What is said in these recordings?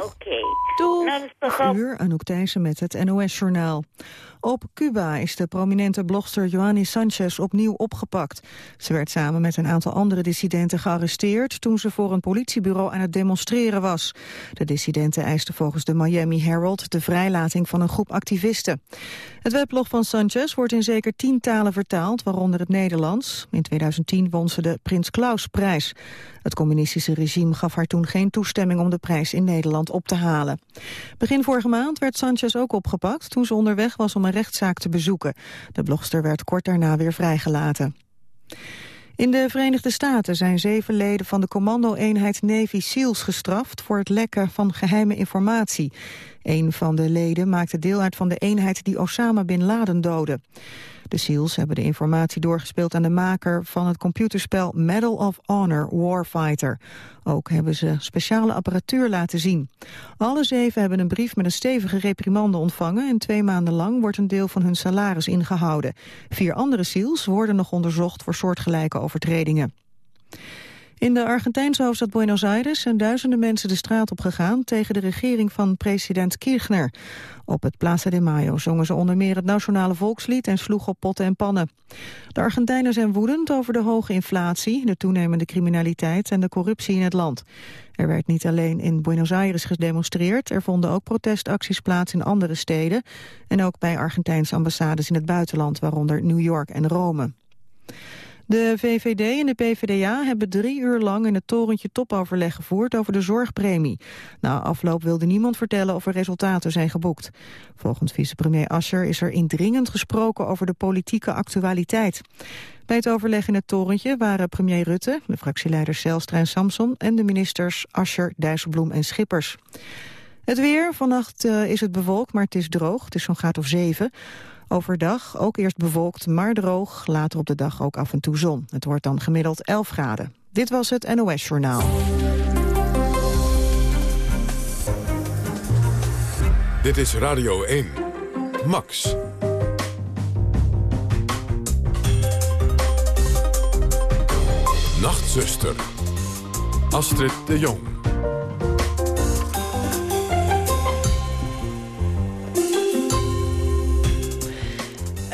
Oké. Doeg. Nou, al... uur Anouk Thijssen met het NOS-journaal. Op Cuba is de prominente blogster Joanny Sanchez opnieuw opgepakt. Ze werd samen met een aantal andere dissidenten gearresteerd... toen ze voor een politiebureau aan het demonstreren was. De dissidenten eisten volgens de Miami Herald... de vrijlating van een groep activisten. Het weblog van Sanchez wordt in zeker tien talen vertaald... waaronder het Nederlands. In 2010 won ze de Prins Claus-prijs. Het communistische regime gaf haar toen geen toestemming... om de prijs in Nederland op te halen. Begin vorige maand werd Sanchez ook opgepakt... toen ze onderweg was om een rechtszaak te bezoeken. De blogster werd kort daarna weer vrijgelaten. In de Verenigde Staten zijn zeven leden van de commando-eenheid Navy SEALs gestraft voor het lekken van geheime informatie. Een van de leden maakte deel uit van de eenheid die Osama Bin Laden doodde. De SEALs hebben de informatie doorgespeeld aan de maker van het computerspel Medal of Honor Warfighter. Ook hebben ze speciale apparatuur laten zien. Alle zeven hebben een brief met een stevige reprimande ontvangen en twee maanden lang wordt een deel van hun salaris ingehouden. Vier andere SEALs worden nog onderzocht voor soortgelijke overtredingen. In de Argentijnse hoofdstad Buenos Aires zijn duizenden mensen de straat op gegaan tegen de regering van president Kirchner. Op het Plaza de Mayo zongen ze onder meer het nationale volkslied en sloegen op potten en pannen. De Argentijnen zijn woedend over de hoge inflatie, de toenemende criminaliteit en de corruptie in het land. Er werd niet alleen in Buenos Aires gedemonstreerd, er vonden ook protestacties plaats in andere steden en ook bij Argentijnse ambassades in het buitenland, waaronder New York en Rome. De VVD en de PvdA hebben drie uur lang in het torentje topoverleg gevoerd over de zorgpremie. Na afloop wilde niemand vertellen of er resultaten zijn geboekt. Volgens vicepremier Ascher is er indringend gesproken over de politieke actualiteit. Bij het overleg in het torentje waren premier Rutte, de fractieleiders Zijlstra en Samson en de ministers Ascher, Dijsselbloem en Schippers. Het weer, vannacht uh, is het bewolkt, maar het is droog. Het is zo'n graad of zeven. Overdag ook eerst bewolkt, maar droog. Later op de dag ook af en toe zon. Het wordt dan gemiddeld 11 graden. Dit was het NOS Journaal. Dit is Radio 1. Max. Nachtzuster. Astrid de Jong.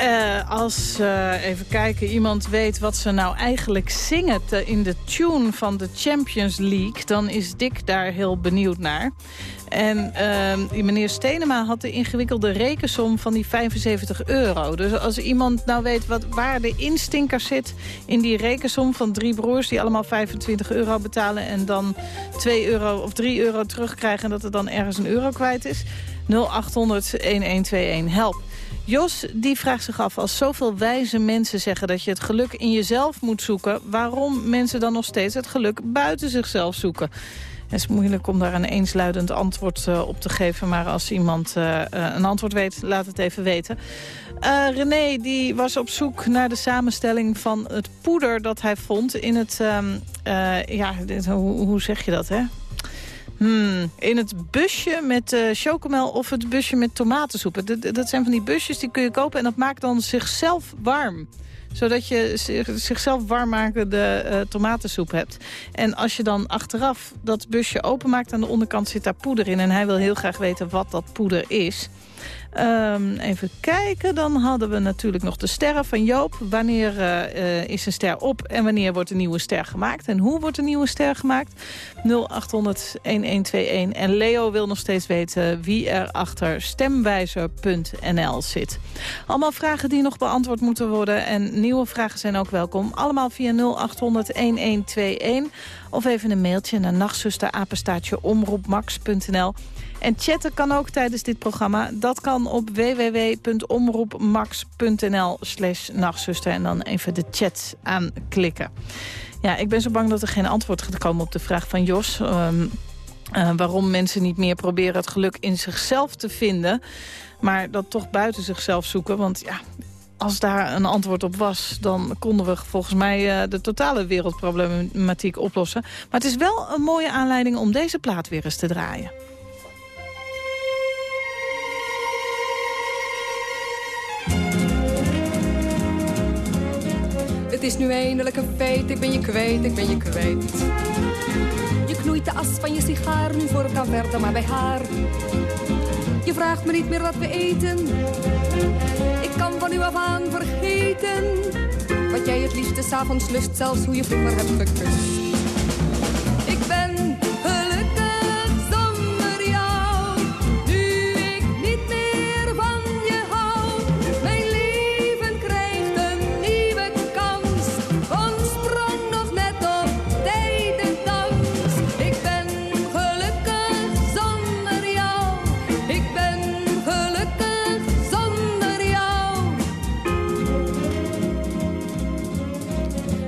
Uh, als, uh, even kijken, iemand weet wat ze nou eigenlijk zingen te, in de tune van de Champions League... dan is Dick daar heel benieuwd naar. En uh, meneer Stenema had de ingewikkelde rekensom van die 75 euro. Dus als iemand nou weet wat, waar de instinker zit in die rekensom van drie broers... die allemaal 25 euro betalen en dan 2 euro of 3 euro terugkrijgen... en dat er dan ergens een euro kwijt is... 0800-1121, help. Jos die vraagt zich af, als zoveel wijze mensen zeggen dat je het geluk in jezelf moet zoeken... waarom mensen dan nog steeds het geluk buiten zichzelf zoeken? Het is moeilijk om daar een eensluidend antwoord uh, op te geven. Maar als iemand uh, een antwoord weet, laat het even weten. Uh, René die was op zoek naar de samenstelling van het poeder dat hij vond in het... Um, ja, hoe, hoe zeg je dat, hè? Hmm, in het busje met uh, chocomel of het busje met tomatensoep. Dat, dat zijn van die busjes die kun je kopen en dat maakt dan zichzelf warm zodat je zichzelf warmmakende uh, tomatensoep hebt. En als je dan achteraf dat busje openmaakt... aan de onderkant zit daar poeder in. En hij wil heel graag weten wat dat poeder is. Um, even kijken, dan hadden we natuurlijk nog de sterren van Joop. Wanneer uh, is een ster op en wanneer wordt een nieuwe ster gemaakt? En hoe wordt een nieuwe ster gemaakt? 0800-1121. En Leo wil nog steeds weten wie er achter stemwijzer.nl zit. Allemaal vragen die nog beantwoord moeten worden. En nieuwe vragen zijn ook welkom. Allemaal via 0800-1121. Of even een mailtje naar nachtzusterapenstaatje omroepmax.nl. En chatten kan ook tijdens dit programma. Dat kan op www.omroepmax.nl slash nachtzuster. En dan even de chat aanklikken. Ja, ik ben zo bang dat er geen antwoord gaat komen op de vraag van Jos... Um, uh, waarom mensen niet meer proberen het geluk in zichzelf te vinden... maar dat toch buiten zichzelf zoeken. Want ja, als daar een antwoord op was, dan konden we volgens mij uh, de totale wereldproblematiek oplossen. Maar het is wel een mooie aanleiding om deze plaat weer eens te draaien. Het is nu eindelijk een feit, ik ben je kwijt, ik ben je kwijt. Je knoeit de as van je sigaar, nu voor kan verder maar bij haar. Je vraagt me niet meer wat we eten. Ik kan van u af aan vergeten. Wat jij het liefste s'avonds lust, zelfs hoe je vroeger hebt gekust.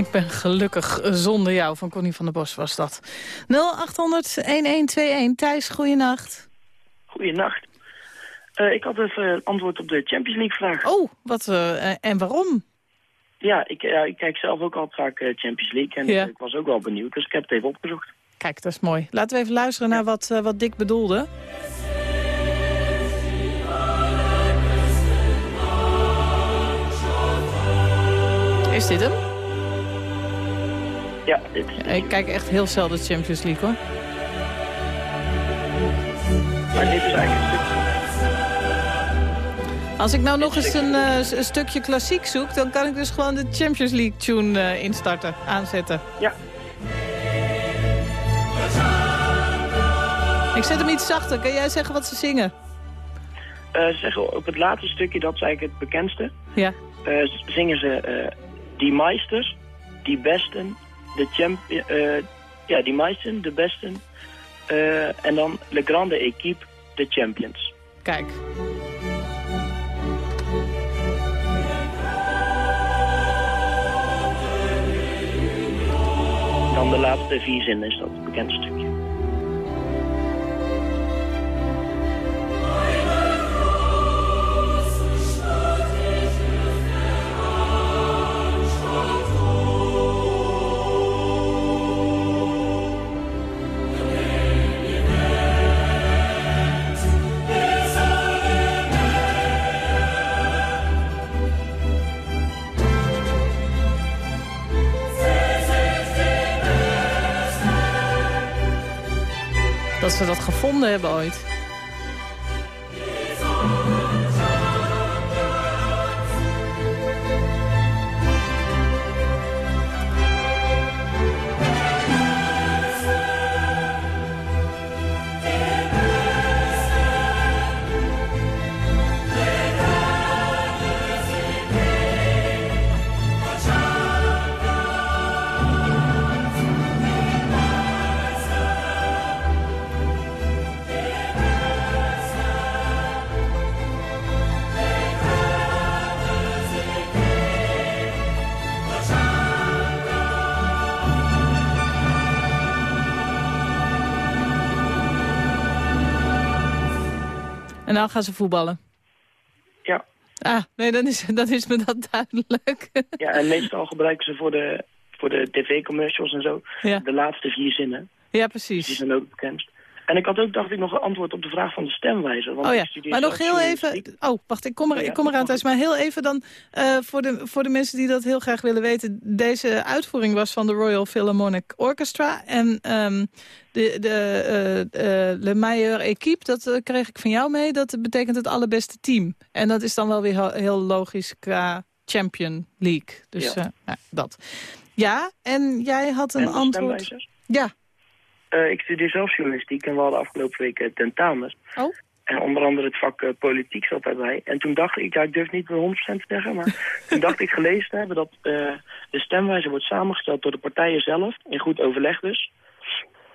Ik ben gelukkig zonder jou, van Connie van der Bos was dat. 0800-1121. Thijs, goeienacht. Goeienacht. Uh, ik had even antwoord op de Champions League vraag. Oh, wat, uh, en waarom? Ja, ik, ik kijk zelf ook altijd vaak Champions League. En ja. ik was ook wel benieuwd, dus ik heb het even opgezocht. Kijk, dat is mooi. Laten we even luisteren naar wat, wat Dick bedoelde. Is dit hem? Ja, dit is Ik kijk echt heel zelden Champions League, hoor. Maar dit is eigenlijk een stukje... Als ik nou nog eens een, uh, een, stukje klassiek zoek... dan kan ik dus gewoon de Champions League tune uh, instarten, aanzetten. Ja. Ik zet hem iets zachter. Kan jij zeggen wat ze zingen? Uh, ze zeggen op het laatste stukje, dat is eigenlijk het bekendste. Ja. zingen ze Die Meisters, Die Besten, de champion, uh, ja, die meisten, de besten. Uh, en dan Le Grande Equipe, de champions. Kijk. Dan de laatste vier zinnen is dat het dat gevonden hebben ooit. En dan gaan ze voetballen? Ja. Ah, nee, dan is, dan is me dat duidelijk. Ja, en meestal gebruiken ze voor de, voor de tv-commercials en zo... Ja. de laatste vier zinnen. Ja, precies. Die zijn ook bekend. En ik had ook, dacht ik, nog een antwoord op de vraag van de stemwijzer. Want Oh ja, ik maar nog heel even... Oh, wacht, ik kom, er, Ja, ik kom eraan thuis. Maar heel even dan, eh, voor, de, voor de mensen die dat heel graag willen weten... deze uitvoering was van de Royal Philharmonic Orchestra. En ehm, de, de eh, eh, Le Meilleur Equipe, dat kreeg ik van jou mee. Dat betekent het allerbeste team. En dat is dan wel weer heel, logisch qua Champion League. Dus Ja. ja, dat. Ja, en jij had een En antwoord... Ja, Eh, ik studeer zelf journalistiek en we hadden afgelopen week eh, tentamens. Oh. En onder andere het vak eh, politiek zat daarbij. En toen dacht ik, ja, ik durf niet meer 100% te zeggen, maar toen dacht ik gelezen te hebben dat de stemwijzer wordt samengesteld door de partijen zelf, in goed overleg dus.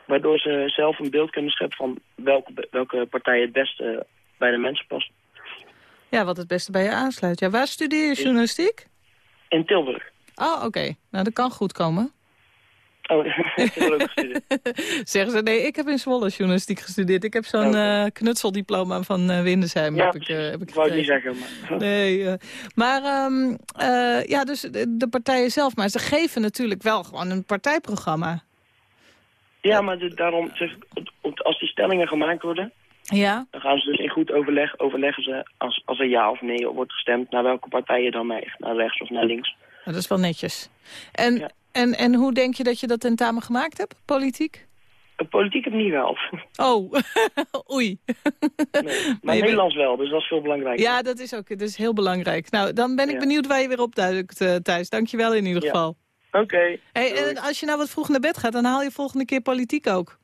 Waardoor ze zelf een beeld kunnen scheppen van welke, welke partij het beste bij de mensen past. ja, wat het beste bij je aansluit. Ja, waar studeer je journalistiek? In Tilburg. Oh, oké. Nou, dat kan goed komen. Oh, gestudeerd. Zeggen ze, nee, ik heb in Zwolle journalistiek gestudeerd. Ik heb zo'n Oké. eh, knutseldiploma van eh Windesheim. Ja, heb ik, precies. heb ik wou niet zeggen, maar... Nee, eh, maar um, uh, ja, dus de, de, partijen zelf. Maar ze geven natuurlijk wel gewoon een partijprogramma. Ja, maar de, daarom, zeg, als die stellingen gemaakt worden... Ja? Dan gaan ze dus in goed overleg, overleggen ze als, als er ja of nee wordt gestemd... naar welke partij je dan mee, naar rechts of naar links. Dat is wel netjes. En, Ja. En, en hoe denk je dat je dat tentamen gemaakt hebt, politiek? Politiek heb ik niet gehaald. Oh, oei. Nee. Maar Nederlands wel, dus dat is veel belangrijker. Ja, dat is ook dat is heel belangrijk. Nou, dan ben ik Ja. benieuwd waar je weer opduikt, uh, Thijs. Dank je wel in ieder Ja. geval. Oké. Hey, en als je nou wat vroeg naar bed gaat, dan haal je volgende keer politiek ook.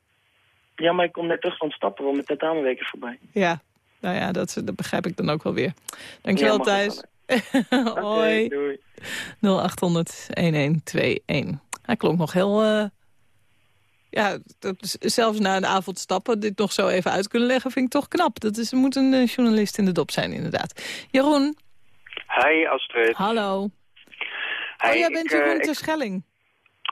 Ja, maar ik kom net terug van het stappen, want mijn tentamenweek is voorbij. Ja, nou ja, dat, dat begrijp ik dan ook wel weer. Dankjewel, Ja, Thijs. Hoi. doei. 0800-1121. Hij klonk nog heel... eh, ja, dat zelfs na een avond stappen, dit nog zo even uit kunnen leggen, vind ik toch knap. Dat is, moet een eh, journalist in de dop zijn, inderdaad. Jeroen, Hi Astrid. hallo. Hi, oh, jij bent eh, Jeroen ik- Terschelling.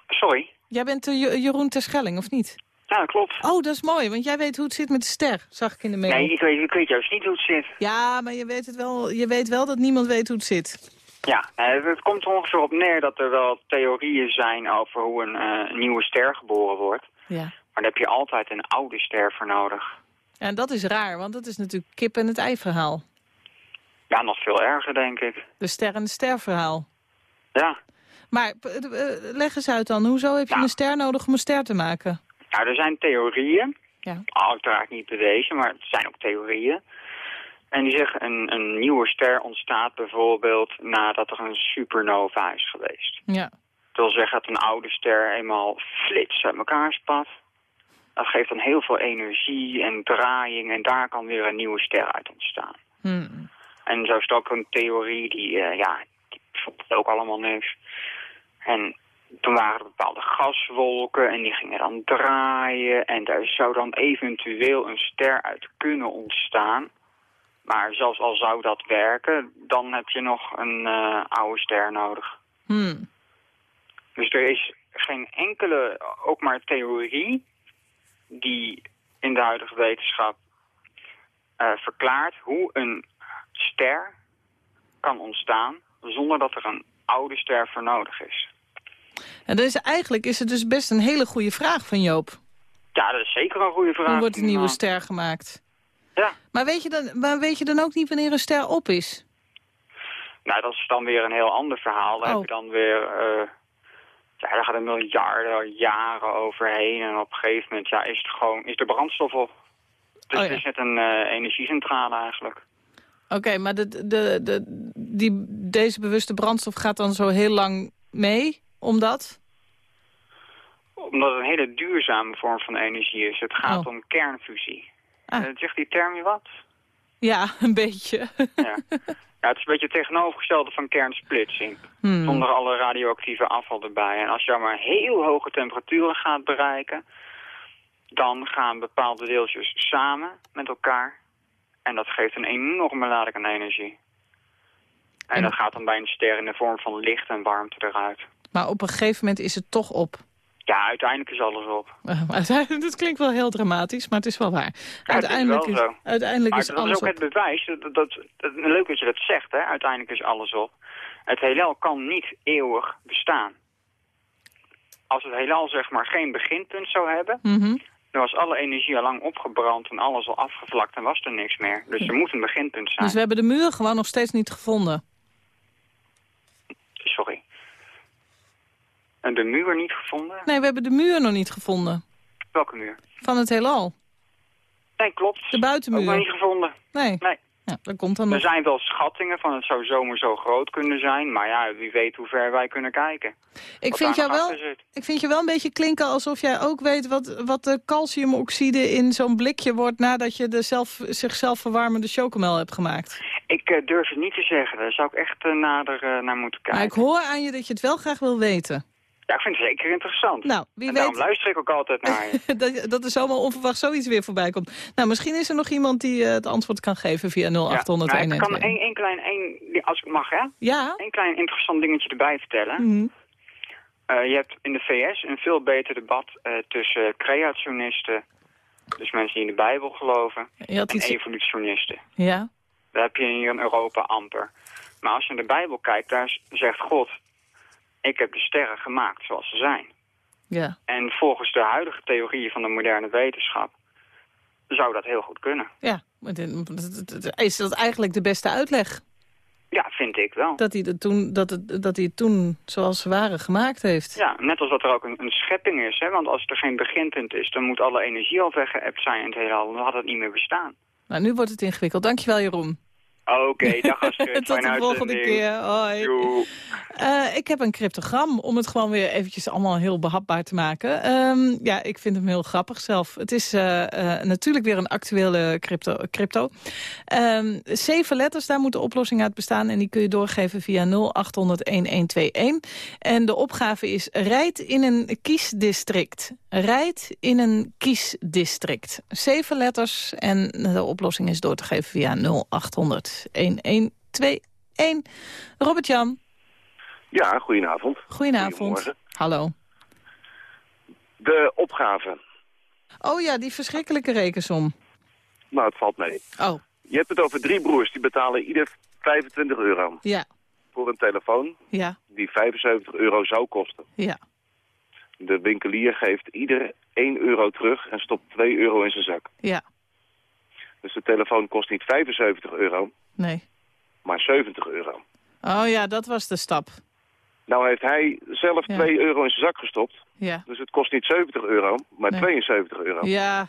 Sorry. Jij bent eh, Je- Jeroen Terschelling, of niet? Ja, klopt. Oh, dat is mooi, want jij weet hoe het zit met de ster, zag ik in de mail. Nee, ik weet, ik weet juist niet hoe het zit. Ja, maar je weet, het wel, je weet wel dat niemand weet hoe het zit. Ja, eh, het komt er ongeveer op neer dat er wel theorieën zijn over hoe een eh, nieuwe ster geboren wordt. Ja. Maar daar heb je altijd een oude ster voor nodig. En dat is raar, want dat is natuurlijk kip en het ei verhaal. Ja, nog veel erger, denk ik. De ster en de ster verhaal. Ja. Maar eh, leg eens uit dan, hoezo heb je Nou. een ster nodig om een ster te maken? Nou, er zijn theorieën. Ja. Uiteraard niet bewezen, maar het zijn ook theorieën. En die zeggen een, een nieuwe ster ontstaat bijvoorbeeld nadat er een supernova is geweest. Ja. Dat wil zeggen dat een oude ster eenmaal flits uit elkaar spat. Dat geeft dan heel veel energie en draaiing en daar kan weer een nieuwe ster uit ontstaan. Hm. En zo is het ook een theorie die, eh, ja, die ook allemaal niks. En toen waren er bepaalde gaswolken en die gingen dan draaien. En daar zou dan eventueel een ster uit kunnen ontstaan. Maar zelfs al zou dat werken, dan heb je nog een eh, oude ster nodig. Hm. Dus er is geen enkele, ook maar theorie, die in de huidige wetenschap eh, verklaart hoe een ster kan ontstaan zonder dat er een oude ster voor nodig is. En dus eigenlijk is het dus best een hele goede vraag van Joop. Ja, dat is zeker een goede vraag. Hoe wordt een nieuwe ster gemaakt? Ja, Maar weet, je dan, maar weet je dan ook niet wanneer een ster op is? nou dat is dan weer een heel ander verhaal. Daar Oh. heb je dan weer, eh, ja, daar gaat een miljarden jaren overheen. En op een gegeven moment ja, is, het gewoon, is de brandstof op. Dus Oh, ja. het is net een eh, energiecentrale eigenlijk. Oké, maar de, de, de, die, deze bewuste brandstof gaat dan zo heel lang mee, omdat? Omdat het een hele duurzame vorm van energie is. Het gaat Oh. om kernfusie. Ah. Eh, zegt die term je wat? Ja, een beetje. Ja. ja, het is een beetje het tegenovergestelde van kernsplitsing. Hmm. Zonder alle radioactieve afval erbij. En als je maar heel hoge temperaturen gaat bereiken... dan gaan bepaalde deeltjes samen met elkaar. En dat geeft een enorme lading aan energie. En, En- dat gaat dan bij een ster in de vorm van licht en warmte eruit. Maar op een gegeven moment is het toch op. Ja, uiteindelijk is alles op. Uiteindelijk- Dat klinkt wel heel dramatisch, maar het is wel waar. het is uiteindelijk is, uiteindelijk Maar is dat is alles ook op. het bewijs. Dat, dat, dat- leuk dat je dat zegt, hè. Uiteindelijk is alles op. Het heelal kan niet eeuwig bestaan. Als het heelal zeg maar geen beginpunt zou hebben... Mhm. Er was alle energie al lang opgebrand en alles al afgevlakt en was er niks meer. Dus er moet een beginpunt zijn. Dus we hebben de muur gewoon nog steeds niet gevonden. Sorry. En de muur niet gevonden? Nee, we hebben de muur nog niet gevonden. Welke muur? Van het heelal. Nee, klopt. De Ook nog buitenmuur. niet gevonden. Nee. Nee. Ja, dat komt dan Er nog. zijn wel schattingen van het zou zomaar zo groot kunnen zijn. Maar ja, wie weet hoe ver wij kunnen kijken. Ik vind, jou wel, ik vind je wel een beetje klinken alsof jij ook weet... wat, wat de calciumoxide in zo'n blikje wordt... nadat je de zelf, zichzelf verwarmende chocomel hebt gemaakt. Ik eh, durf het niet te zeggen. Daar zou ik echt eh, nader eh, naar moeten kijken. Maar ik hoor aan je dat je het wel graag wil weten. Ja, ik vind het zeker interessant. Nou, wie en weet... daarom luister ik ook altijd naar je. dat, dat er zomaar onverwacht zoiets weer voorbij komt. Nou, misschien is er nog iemand die eh, het antwoord kan geven via 0800 Ja, nou, ik kan één, één klein, één, als ik mag hè, Ja? één klein interessant dingetje erbij vertellen. Mhm. Eh, je hebt in de VS een veel beter debat eh, tussen creationisten, dus mensen die in de Bijbel geloven, en iets... evolutionisten. Ja? Dat heb je hier in Europa amper. Maar als je naar de Bijbel kijkt, daar zegt God, ik heb de sterren gemaakt zoals ze zijn. Ja. En volgens de huidige theorieën van de moderne wetenschap zou dat heel goed kunnen. Ja. Is dat eigenlijk de beste uitleg? Ja, vind ik wel. Dat hij het toen, dat het, dat hij het toen zoals ze waren gemaakt heeft? Ja, net als dat er ook een, een schepping is. Hè? Want als er geen beginpunt is, dan moet alle energie al weggeëpt zijn in het heelal. Dan had het niet meer bestaan. Nou, nu wordt het ingewikkeld. Dankjewel, Jeroen. Oké, dag Astrid. Tot de volgende keer. Hoi. Eh, ik heb een cryptogram om het gewoon weer eventjes allemaal heel behapbaar te maken. Ehm, ja, ik vind hem heel grappig zelf. Het is eh, eh, natuurlijk weer een actuele crypto. crypto. Ehm, zeven letters, daar moet de oplossing uit bestaan. En die kun je doorgeven via 0800-1121. En de opgave is rijd in een kiesdistrict. Rijd in een kiesdistrict. Zeven letters en de oplossing is door te geven via 0800-1121. Robert-Jan. Ja, goedenavond. Goedenavond. Hallo. De opgave. Oh ja, die verschrikkelijke rekensom. Nou, het valt mee. Oh, Je hebt het over drie broers. Die betalen ieder 25 euro ja, voor een telefoon ja, die 75 euro zou kosten. ja. De winkelier geeft ieder 1 euro terug en stopt 2 euro in zijn zak. Ja, Dus de telefoon kost niet 75 euro, nee. maar 70 euro. Oh ja, dat was de stap. Nou heeft hij zelf Ja. 2 euro in zijn zak gestopt. Ja, Dus het kost niet 70 euro, maar Nee. 72 euro. ja.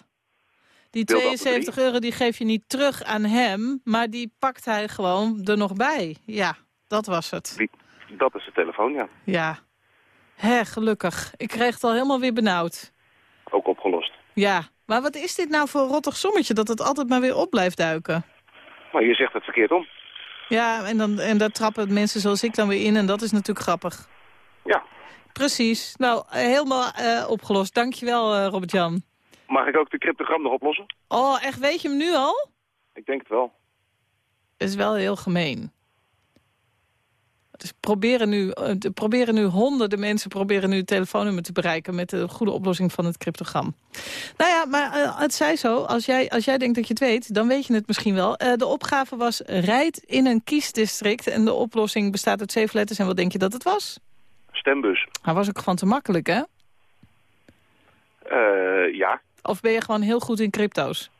Die Deel dat door 72 euro die geef je niet terug aan hem, maar die pakt hij gewoon er nog bij. Ja, dat was het. Die- Dat is de telefoon, ja. Ja. Hé, gelukkig. Ik kreeg het al helemaal weer benauwd. Ook opgelost. Ja, maar wat is dit nou voor een rottig sommetje dat het altijd maar weer op blijft duiken? Maar je zegt het verkeerd om. Ja, en, dan, en daar trappen mensen zoals ik dan weer in en dat is natuurlijk grappig. Ja. Precies. Nou, eh, helemaal eh, opgelost. Dankjewel, eh Robert-Jan. Mag ik ook de cryptogram nog oplossen? Oh, echt, weet je hem nu al? Ik denk het wel. Dat is wel heel gemeen. Dus proberen nu, eh, proberen nu honderden mensen proberen nu het telefoonnummer te bereiken... met de goede oplossing van het cryptogram. Nou ja, maar eh, het zij zo. Als jij, als jij denkt dat je het weet, dan weet je het misschien wel. Eh, de opgave was rijd in een kiesdistrict. En de oplossing bestaat uit zeven letters. En wat denk je dat het was? Stembus. Hij was ook gewoon te makkelijk, hè? Ja. Of ben je gewoon heel goed in crypto's?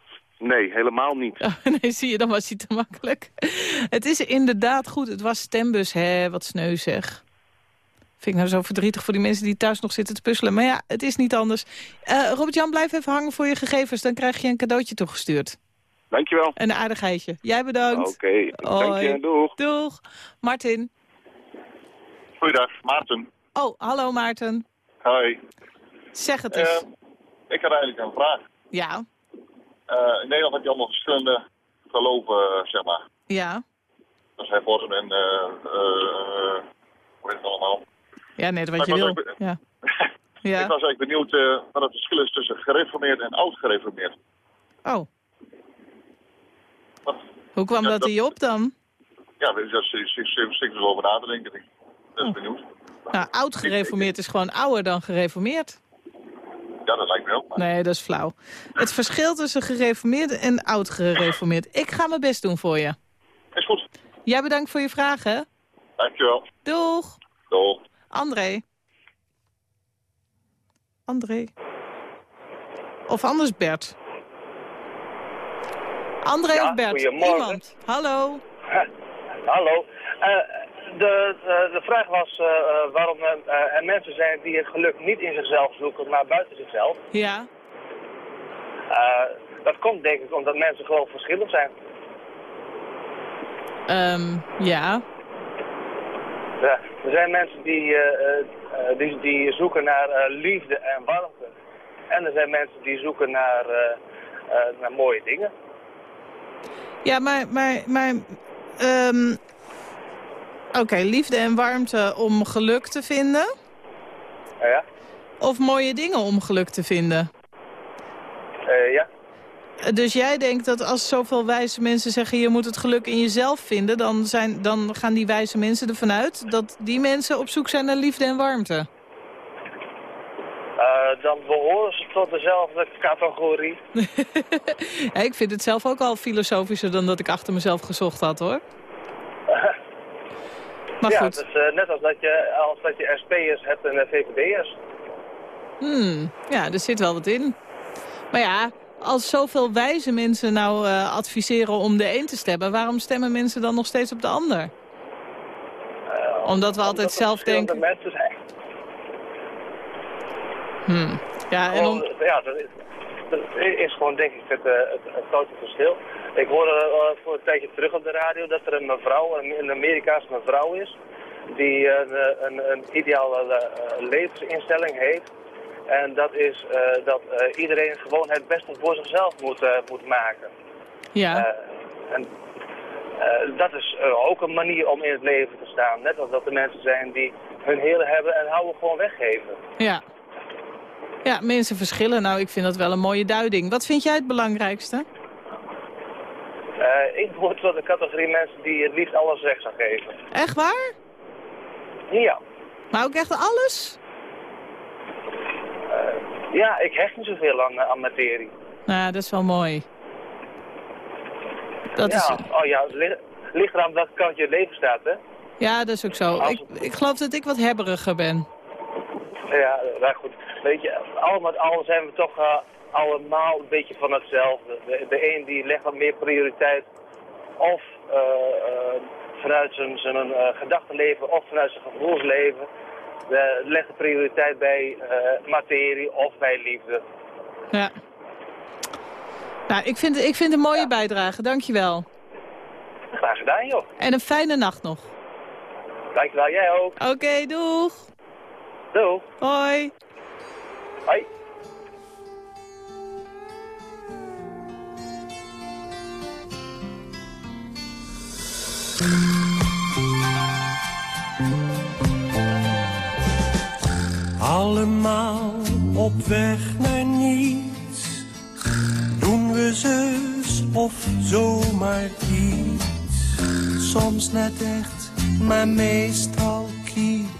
Nee, helemaal niet. Oh, nee, zie je, dan was hij te makkelijk. Het is inderdaad goed. Het was stembus, hè, wat sneu zeg. Vind ik nou zo verdrietig voor die mensen die thuis nog zitten te puzzelen. Maar ja, het is niet anders. Eh, Robert-Jan, blijf even hangen voor je gegevens. Dan krijg je een cadeautje toegestuurd. Dankjewel. Een aardigheidje. Jij bedankt. Oké, dank Hoi. je. Doeg. Doeg. Martin. Goeiedag, Maarten. Oh, hallo Maarten. Hoi. Zeg het eens. Eh, ik had eigenlijk een vraag. ja, in Nederland heb je allemaal verschillende geloven, eh, zeg maar. ja. Dat is hervormd en, eh eh, hoe heet het allemaal? Ja, nee, dat wat je wil. ook- Ja. Ik ja. was eigenlijk benieuwd eh, wat het verschil is tussen gereformeerd en oud-gereformeerd. Oh, Wat? hoe kwam Ja, dat dat- hier op dan? Ja, daar zit dus over na te denken. Ik ben Oh. benieuwd. Nou, oud gereformeerd is gewoon ouder dan gereformeerd. Ja, dat lijkt me ook. Maar... Nee, dat is flauw. Het verschil tussen gereformeerd en oud gereformeerd. Ik ga mijn best doen voor je. Is goed. Jij bedankt voor je vragen. Dankjewel. Doeg. Doeg. André. André. Of anders Bert. André Ja, of Bert? goedemorgen. Iemand. Hallo. Hallo. Eh, de, de, de vraag was eh, eh, waarom eh, er mensen zijn die het geluk niet in zichzelf zoeken, maar buiten zichzelf. Ja. Dat komt denk ik omdat mensen gewoon verschillend zijn. Ehm, ja. Ja, er zijn mensen die, die, die zoeken naar liefde en warmte. En er zijn mensen die zoeken naar, naar mooie dingen. Ja, maar... maar, maar ehm, Oké, liefde en warmte om geluk te vinden. Eh, ja? Of mooie dingen om geluk te vinden. Eh, ja. Dus jij denkt dat als zoveel wijze mensen zeggen... je moet het geluk in jezelf vinden... dan, zijn, dan gaan die wijze mensen ervan uit... dat die mensen op zoek zijn naar liefde en warmte. Eh, dan behoren ze tot dezelfde categorie. Ja, ik vind het zelf ook al filosofischer dan dat ik achter mezelf gezocht had, hoor. Maar ja, goed. het is eh, net als dat je, als dat je SP'ers hebt en eh, VVD'ers. Hmm, ja, er zit wel wat in. Maar ja, als zoveel wijze mensen nou eh, adviseren om de een te stemmen... waarom stemmen mensen dan nog steeds op de ander? Omdat we altijd zelf denken... mensen zijn. Hmm. Ja, en om... Ja, dat is, dat is gewoon denk ik het, eh, het, het grote verschil. Ik hoorde eh, voor een tijdje terug op de radio dat er een mevrouw, een, een Amerikaanse mevrouw is, die een, eh, een, een ideale eh, levensinstelling heeft. En dat is dat iedereen gewoon het beste voor zichzelf moet, moet maken. Ja. En, dat is ook een manier om in het leven te staan. Net als dat er mensen zijn die hun hele hebben en houden gewoon weggeven. Ja. Ja, mensen verschillen. Nou, ik vind dat wel een mooie duiding. Wat vind jij het belangrijkste? Eh, ik behoor tot de categorie mensen die het liefst alles weg zou geven. Echt waar? Ja. Maar ook echt alles? Ja, ik hecht niet zoveel aan, eh, aan materie. Nou, dat is wel mooi. Dat ja, is... oh ja, het ligt, ligt eraan welke kant je leven staat, hè? Ja, dat is ook zo. Als Ik, ik geloof dat ik wat hebberiger ben. Ja, nou goed. Weet je, al met al zijn we toch eh, allemaal een beetje van hetzelfde. De, de een die legt wat meer prioriteit of eh, eh, vanuit zijn, zijn gedachtenleven of vanuit zijn gevoelsleven. De, legt de prioriteit bij materie of bij liefde. Ja. Nou, ik vind, ik vind een mooie bijdrage. Dankjewel. Graag gedaan, joh. En een fijne nacht nog. Dankjewel, jij ook. Oké, doeg. Doeg. Hoi. Allemaal op weg naar niets. Doen we zus of zomaar iets. Soms net echt, maar meestal kitsch.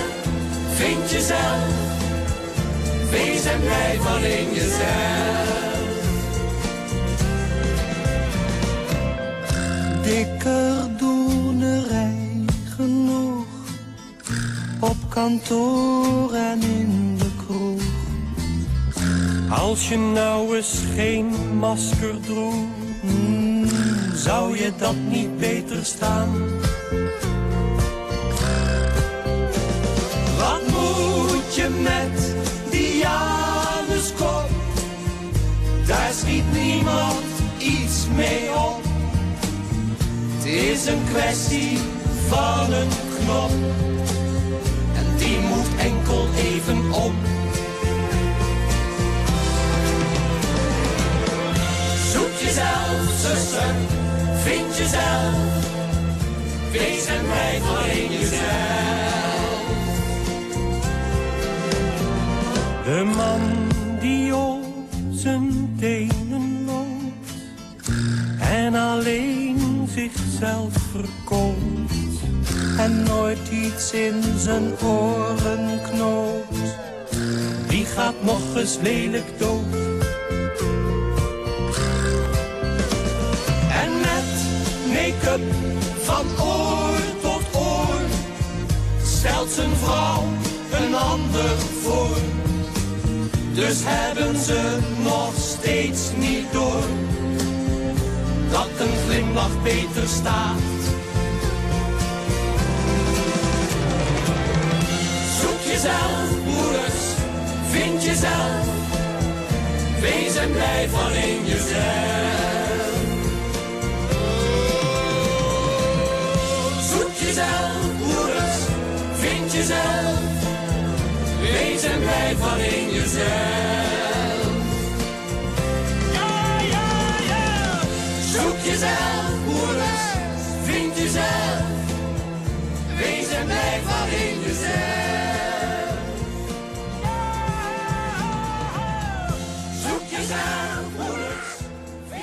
vind jezelf. Wees en van in jezelf. Dikker doenerij genoeg op kantoor en in de kroeg. Als je nou eens geen masker droeg, hmm, zou je dat niet beter staan? Met die Januskop? Daar schiet niemand iets mee op. Het is een kwestie van een knop. En die moet enkel even om. Zoek jezelf, zuster, vind jezelf. Wees en blijf alleen jezelf. De man die op zijn tenen loopt en alleen zichzelf verkoopt en nooit iets in zijn oren knoopt, die gaat nog eens lelijk dood. En met make-up van oor tot oor stelt zijn vrouw een ander voor. Dus hebben ze nog steeds niet door dat een glimlach beter staat. Zoek jezelf, moeders, vind jezelf. Wees en van in jezelf. Zoek jezelf, moeders, vind jezelf. Wees en blij van in jezelf. Ja, ja, ja. Zoek jezelf, moeders, vind jezelf. Wees en blij van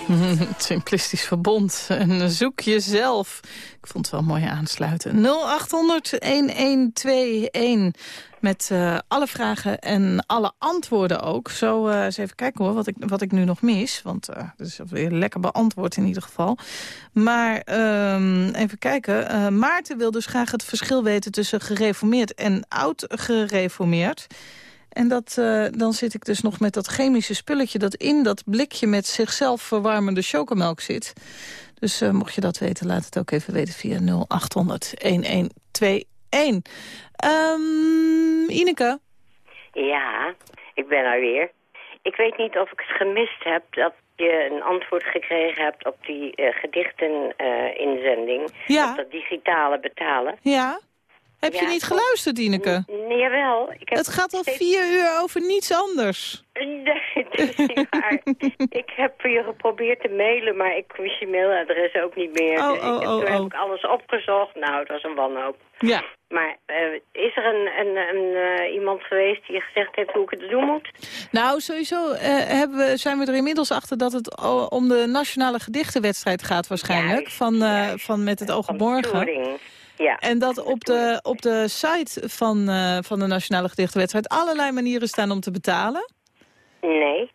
Het Simplistisch verbond. En zoek jezelf. Ik vond het wel mooi aansluiten. 0800-1121. Met eh, alle vragen en alle antwoorden ook. Zo eh, eens even kijken hoor, wat ik, wat ik nu nog mis. Want uh, dat is weer lekker beantwoord in ieder geval. Maar ehm, even kijken. Eh, Maarten wil dus graag het verschil weten tussen gereformeerd en oud-gereformeerd. En dat, eh, dan zit ik dus nog met dat chemische spulletje... dat in dat blikje met zichzelf verwarmende chocomelk zit. Dus eh, mocht je dat weten, laat het ook even weten via 0800-1121. Ehm Ineke? Ja, ik ben er weer. Ik weet niet of ik het gemist heb dat je een antwoord gekregen hebt op die eh, gedichten-inzending. Ja. Op dat digitale betalen. Ja? Heb je niet geluisterd, Ineke? Nee, jawel. Ik heb Het gaat al steeds- vier uur over niets anders. Nee, dat is niet waar. ik heb je geprobeerd te mailen, maar ik wist je mailadres ook niet meer. Oh, Dus ik- oh, toen oh, heb oh. ik alles opgezocht. Nou, het was een wanhoop. Ja. Maar eh, is er een, een, een, eh, iemand geweest die gezegd heeft hoe ik het doen moet? Nou, sowieso eh, hebben we, zijn we er inmiddels achter dat het om de nationale gedichtenwedstrijd gaat waarschijnlijk. Van, van Met het oog op morgen. Ja. En dat op de, op de site van, eh, van de nationale gedichtenwedstrijd allerlei manieren staan om te betalen. Nee.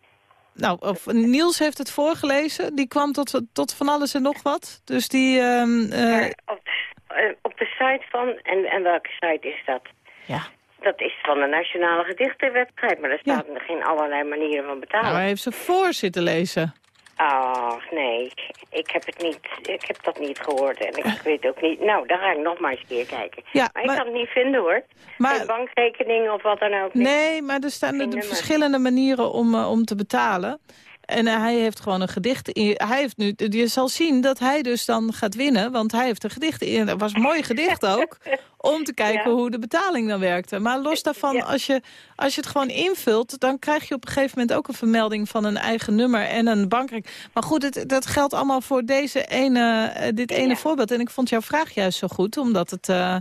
Nou, of, Niels heeft het voorgelezen. Die kwam tot, tot van alles en nog wat. Dus die... ehm, eh, op, eh, op de site van, en, en welke site is dat? Ja. Dat is van de Nationale Gedichtenwedstrijd, maar er staan er geen allerlei manieren van betalen. nou, hij heeft ze voor zitten lezen. Ach, nee. Ik heb het niet, ik heb dat niet gehoord en ik weet ook niet. Nou, dan ga ik nog maar eens een keer kijken. Ja, maar ik kan het niet vinden hoor. Maar- Geen bankrekening of wat dan ook. Nee, maar er staan nummer. verschillende manieren om, eh, om te betalen. En eh, hij heeft gewoon een gedicht. In, hij heeft nu, je zal zien dat hij dus dan gaat winnen. Want hij heeft een gedicht in. Dat was een mooi gedicht ook. Om te kijken Ja. hoe de betaling dan werkte. Maar los daarvan, Ja. als, je, als je het gewoon invult... dan krijg je op een gegeven moment ook een vermelding van een eigen nummer en een bankrekening. Maar goed, het, dat geldt allemaal voor deze ene, eh, dit ene Ja. voorbeeld. En ik vond jouw vraag juist zo goed, omdat het... eh,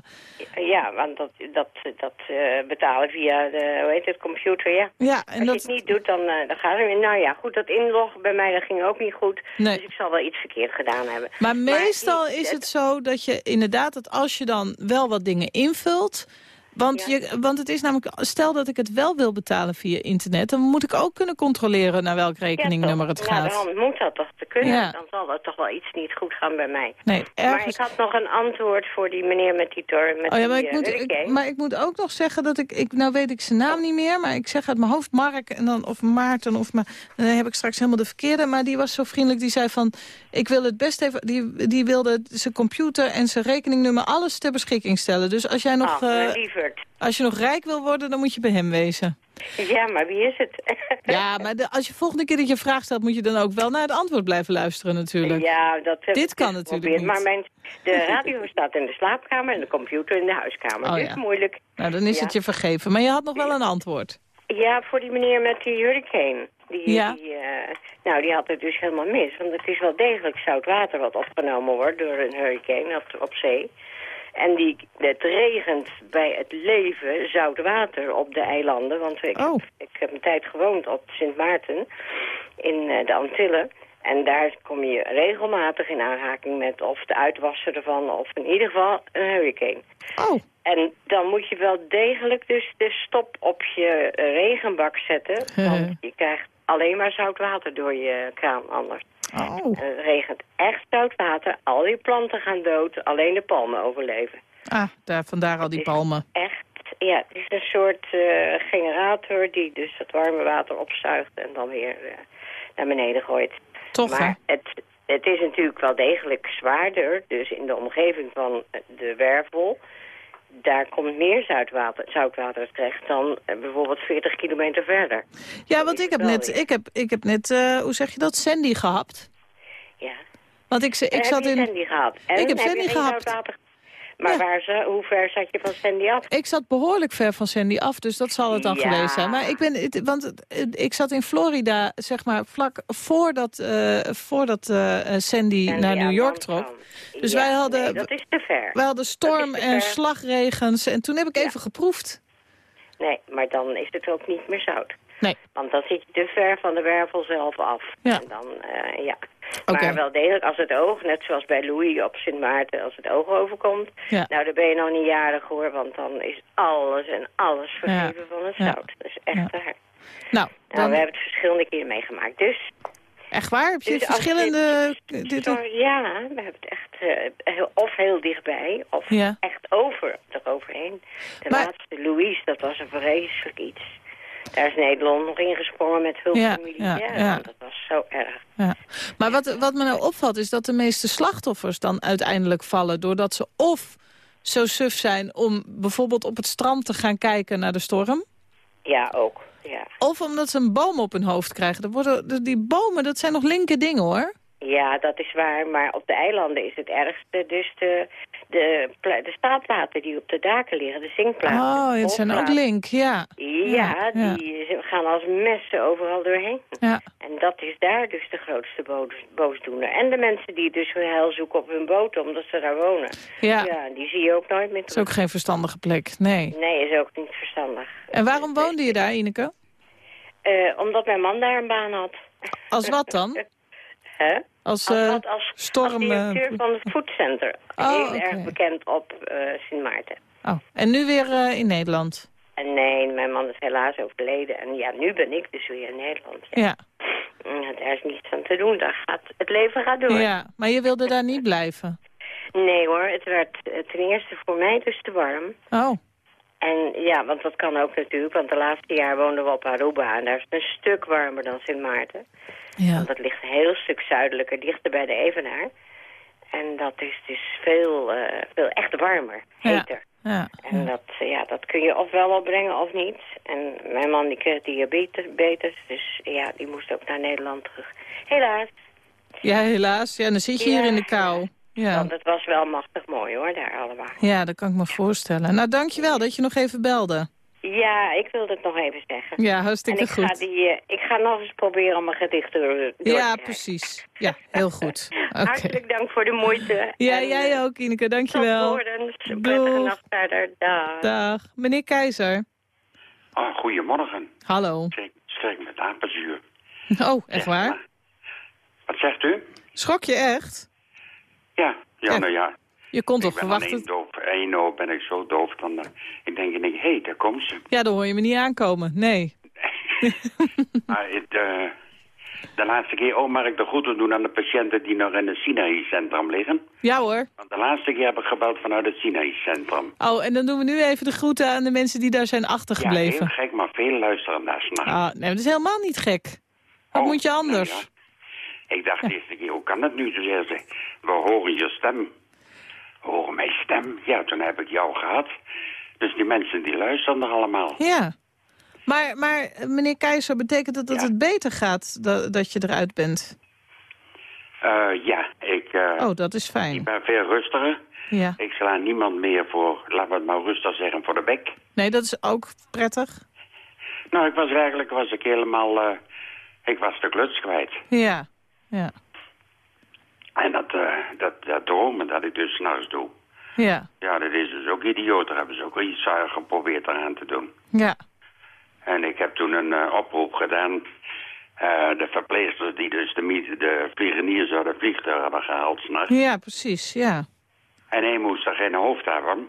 Ja, want dat, dat, dat eh, betalen via de, hoe heet het, computer, ja. ja, en Als dat, je het niet doet, dan, dan gaat het weer. Nou ja, goed, dat inloggen bij mij, dat ging ook niet goed. Nee. Dus ik zal wel iets verkeerd gedaan hebben. Maar meestal is het zo dat je inderdaad, dat als je dan wel wat dingen invult... Want, Ja. je, want het is namelijk, stel dat ik het wel wil betalen via internet... dan moet ik ook kunnen controleren naar welk rekeningnummer het ja, gaat. Nou, dan moet dat toch te kunnen. Ja. Dan zal er toch wel iets niet goed gaan bij mij. Nee, Maar ik had nog een antwoord voor die meneer met die tor met Oh ja, maar die, ik, eh, moet, ik, maar ik moet ook nog zeggen dat ik, ik... Nou weet ik zijn naam niet meer, maar ik zeg uit mijn hoofd Mark en dan, of Maarten. Of, maar, dan heb ik straks helemaal de verkeerde. Maar die was zo vriendelijk, die zei van... Ik wil het best even... Die, die wilde zijn computer en zijn rekeningnummer alles ter beschikking stellen. Dus als jij nog... Ah, eh, Als je nog rijk wil worden, dan moet je bij hem wezen. Ja, maar wie is het? Ja, maar de, als je volgende keer dat je vraag stelt... moet je dan ook wel naar het antwoord blijven luisteren natuurlijk. Ja, dat heb Dit ik kan natuurlijk niet. Maar mijn, de radio staat in de slaapkamer en de computer in de huiskamer. Oh, dus ja. moeilijk. Nou, dan is Ja. het je vergeven. Maar je had nog wel een antwoord. Ja, voor die meneer met die hurricane. Die, Ja. die, eh, nou, die had het dus helemaal mis. Want het is wel degelijk zout water wat opgenomen wordt door een hurricane op, op zee. En die, het regent bij het leven zout water op de eilanden. Want ik, Oh. ik heb een tijd gewoond op Sint Maarten in eh, de Antillen. En daar kom je regelmatig in aanraking met of de uitwassen ervan... of in ieder geval een hurricane. Oh. En dan moet je wel degelijk dus de stop op je eh, regenbak zetten. Want je krijgt alleen maar zout water door je kraan anders. Oh. En het regent echt zout water. Al die planten gaan dood. Alleen de palmen overleven. Ah, daar, vandaar al die palmen. Echt, ja, het is een soort eh, generator die dus het warme water opzuigt en dan weer eh, naar beneden gooit. Toch, maar het, het is natuurlijk wel degelijk zwaarder, dus in de omgeving van de wervel, daar komt meer zoutwater, zoutwater terecht dan eh, bijvoorbeeld 40 kilometer verder. Ja, want ik heb, net, ik heb, ik heb net, eh, hoe zeg je dat, Sandy gehapt. Ja. Want ik, ik En zat heb je in... Sandy gehad? En Ik heb Sandy zoutwater- Maar waar ze, hoe ver zat je van Sandy af? Ik zat behoorlijk ver van Sandy af, dus dat zal het dan Ja. geweest zijn. Maar ik ben, want het- ik zat in Florida, zeg maar, vlak voordat, eh voordat eh, Sandy naar aan New York trok. Dus Ja, wij hadden, nee, dat is te ver. wij hadden storm en slagregens. En toen heb ik even geproefd. Nee, maar dan is het ook niet meer zout. Nee. Want dan zit je te ver van de wervel zelf af. Ja. En dan, eh, ja. Maar wel degelijk, als het oog, net zoals bij Louis op Sint Maarten, als het oog overkomt, Ja. nou dan ben je nog niet jarig hoor, want dan is alles en alles vergeven Ja. van het zout. Dat is echt waar. Nou, Nou, dan, we hebben het verschillende keren meegemaakt. Dus, echt waar? Heb je dus als verschillende... dit- dit- zo, ja, we hebben het echt eh, heel, of heel dichtbij, of Ja. echt over, eroverheen. De Maar- laatste Louise, dat was een vreselijk iets. Daar is Nederland nog ingesprongen met hulp Ja, van militairen. ja, ja. want Dat was zo erg. Ja. Maar wat, wat me nou opvalt is dat de meeste slachtoffers dan uiteindelijk vallen... doordat ze of zo suf zijn om bijvoorbeeld op het strand te gaan kijken naar de storm... Ja, ook. Ja. of omdat ze een boom op hun hoofd krijgen. Er worden, de- die bomen, dat zijn nog linker dingen hoor. ja, dat is waar. Maar op de eilanden is het ergste dus de, de, de die op de daken liggen. De zinkplaten. Oh, het zijn ook link, ja. Ja, ja. die gaan als messen overal doorheen. Ja. En dat is daar dus de grootste boos- boosdoener. En de mensen die dus hun heil zoeken op hun boot omdat ze daar wonen. Ja. die zie je ook nooit meer Dat is terug. ook geen verstandige plek, nee. Nee, is ook niet verstandig. En waarom woonde je daar, Ineke? Eh, omdat mijn man daar een baan had. Als wat dan? Hè? Als, Als, eh, als, storm, als directeur eh, van het Food Center. Oh, Heel oké. erg bekend op eh, Sint Maarten. Oh, en nu weer eh, in Nederland? En nee, mijn man is helaas overleden. En ja, nu ben ik dus weer in Nederland. Ja. Ja. Mm, Daar is niets aan te doen. Daar gaat, het leven gaat door. ja. Maar je wilde daar niet blijven? Nee hoor, het werd eh, ten eerste voor mij dus te warm. Oh, En ja, want dat kan ook natuurlijk, want de laatste jaar woonden we op Aruba en daar is het een stuk warmer dan Sint Maarten. Ja. Want dat ligt een heel stuk zuidelijker, dichter bij de Evenaar. En dat is dus veel, eh, veel echt warmer, Ja. heter. ja. En dat, ja, dat kun je ofwel opbrengen of niet. En mijn man die kreeg diabetes, dus ja, die moest ook naar Nederland terug. Helaas, Ja, helaas. Ja, dan zit je hier Ja, in de kou. Ja. want het was wel machtig mooi hoor, daar allemaal. ja, dat kan ik me voorstellen. Nou, dankjewel dat je nog even belde. Ja, ik wilde het nog even zeggen. Ja, En hartstikke ik ga, goed. die, eh, ik ga nog eens proberen om mijn gedicht door, door te Ja, precies. Ja, heel goed. Oké. Hartelijk dank voor de moeite. Ja, En, jij eh, ook, Ineke. Tot Dankjewel. horens. Prettige nacht verder. Dag. Dag. Meneer Keizer. Oh, goedemorgen. Hallo. Ik sterk met apenzuur. Oh, echt waar? Wat zegt u? Schrok je echt? Ja, ja, Ja. nou ja. Je kon toch ik ben verwachten... oor ben ik zo doof, dan eh, ik denk, hé, hey, daar komt ze. Ja, dan hoor je me niet aankomen. Nee. maar het, eh, de laatste keer, oh, mag ik de groeten doen aan de patiënten die nog in het Sinaï-centrum liggen? Ja hoor. Want de laatste keer heb ik gebeld vanuit het Sinaï-centrum. Oh, en dan doen we nu even de groeten aan de mensen die daar zijn Ja, achtergebleven. heel gek, maar veel luisteren naar s'nachts. Ah, nee, dat is helemaal niet gek. Wat Oh, moet je anders? nou ja. Ik dacht eerste keer, hoe kan dat nu? Toen zei ze, we horen je stem. Horen mijn stem? Ja, toen heb ik jou gehad. Dus die mensen die luisteren er allemaal. Ja. Maar, maar meneer Keizer, betekent het dat het beter gaat dat, dat je eruit bent? Eh, ja, ik, eh, Oh, dat is ik fijn. ben veel rustiger. Ja. Ik sla niemand meer voor, laten we het maar rustig zeggen, voor de bek. Nee, dat is ook prettig. Nou, ik was eigenlijk was ik helemaal... eh, ik was de kluts kwijt. Ja. Ja. En dat, eh, dat, dat dromen dat ik dus s'nachts doe. Ja. Ja, dat is dus ook idioot. Daar hebben ze ook iets geprobeerd eraan te doen. Ja. En ik heb toen een eh, oproep gedaan. Eh, de verpleegsters die dus de, de vliegeniers uit het vliegtuig hadden gehaald s'nachts. Ja, precies, ja. En één moest er geen hoofd hebben.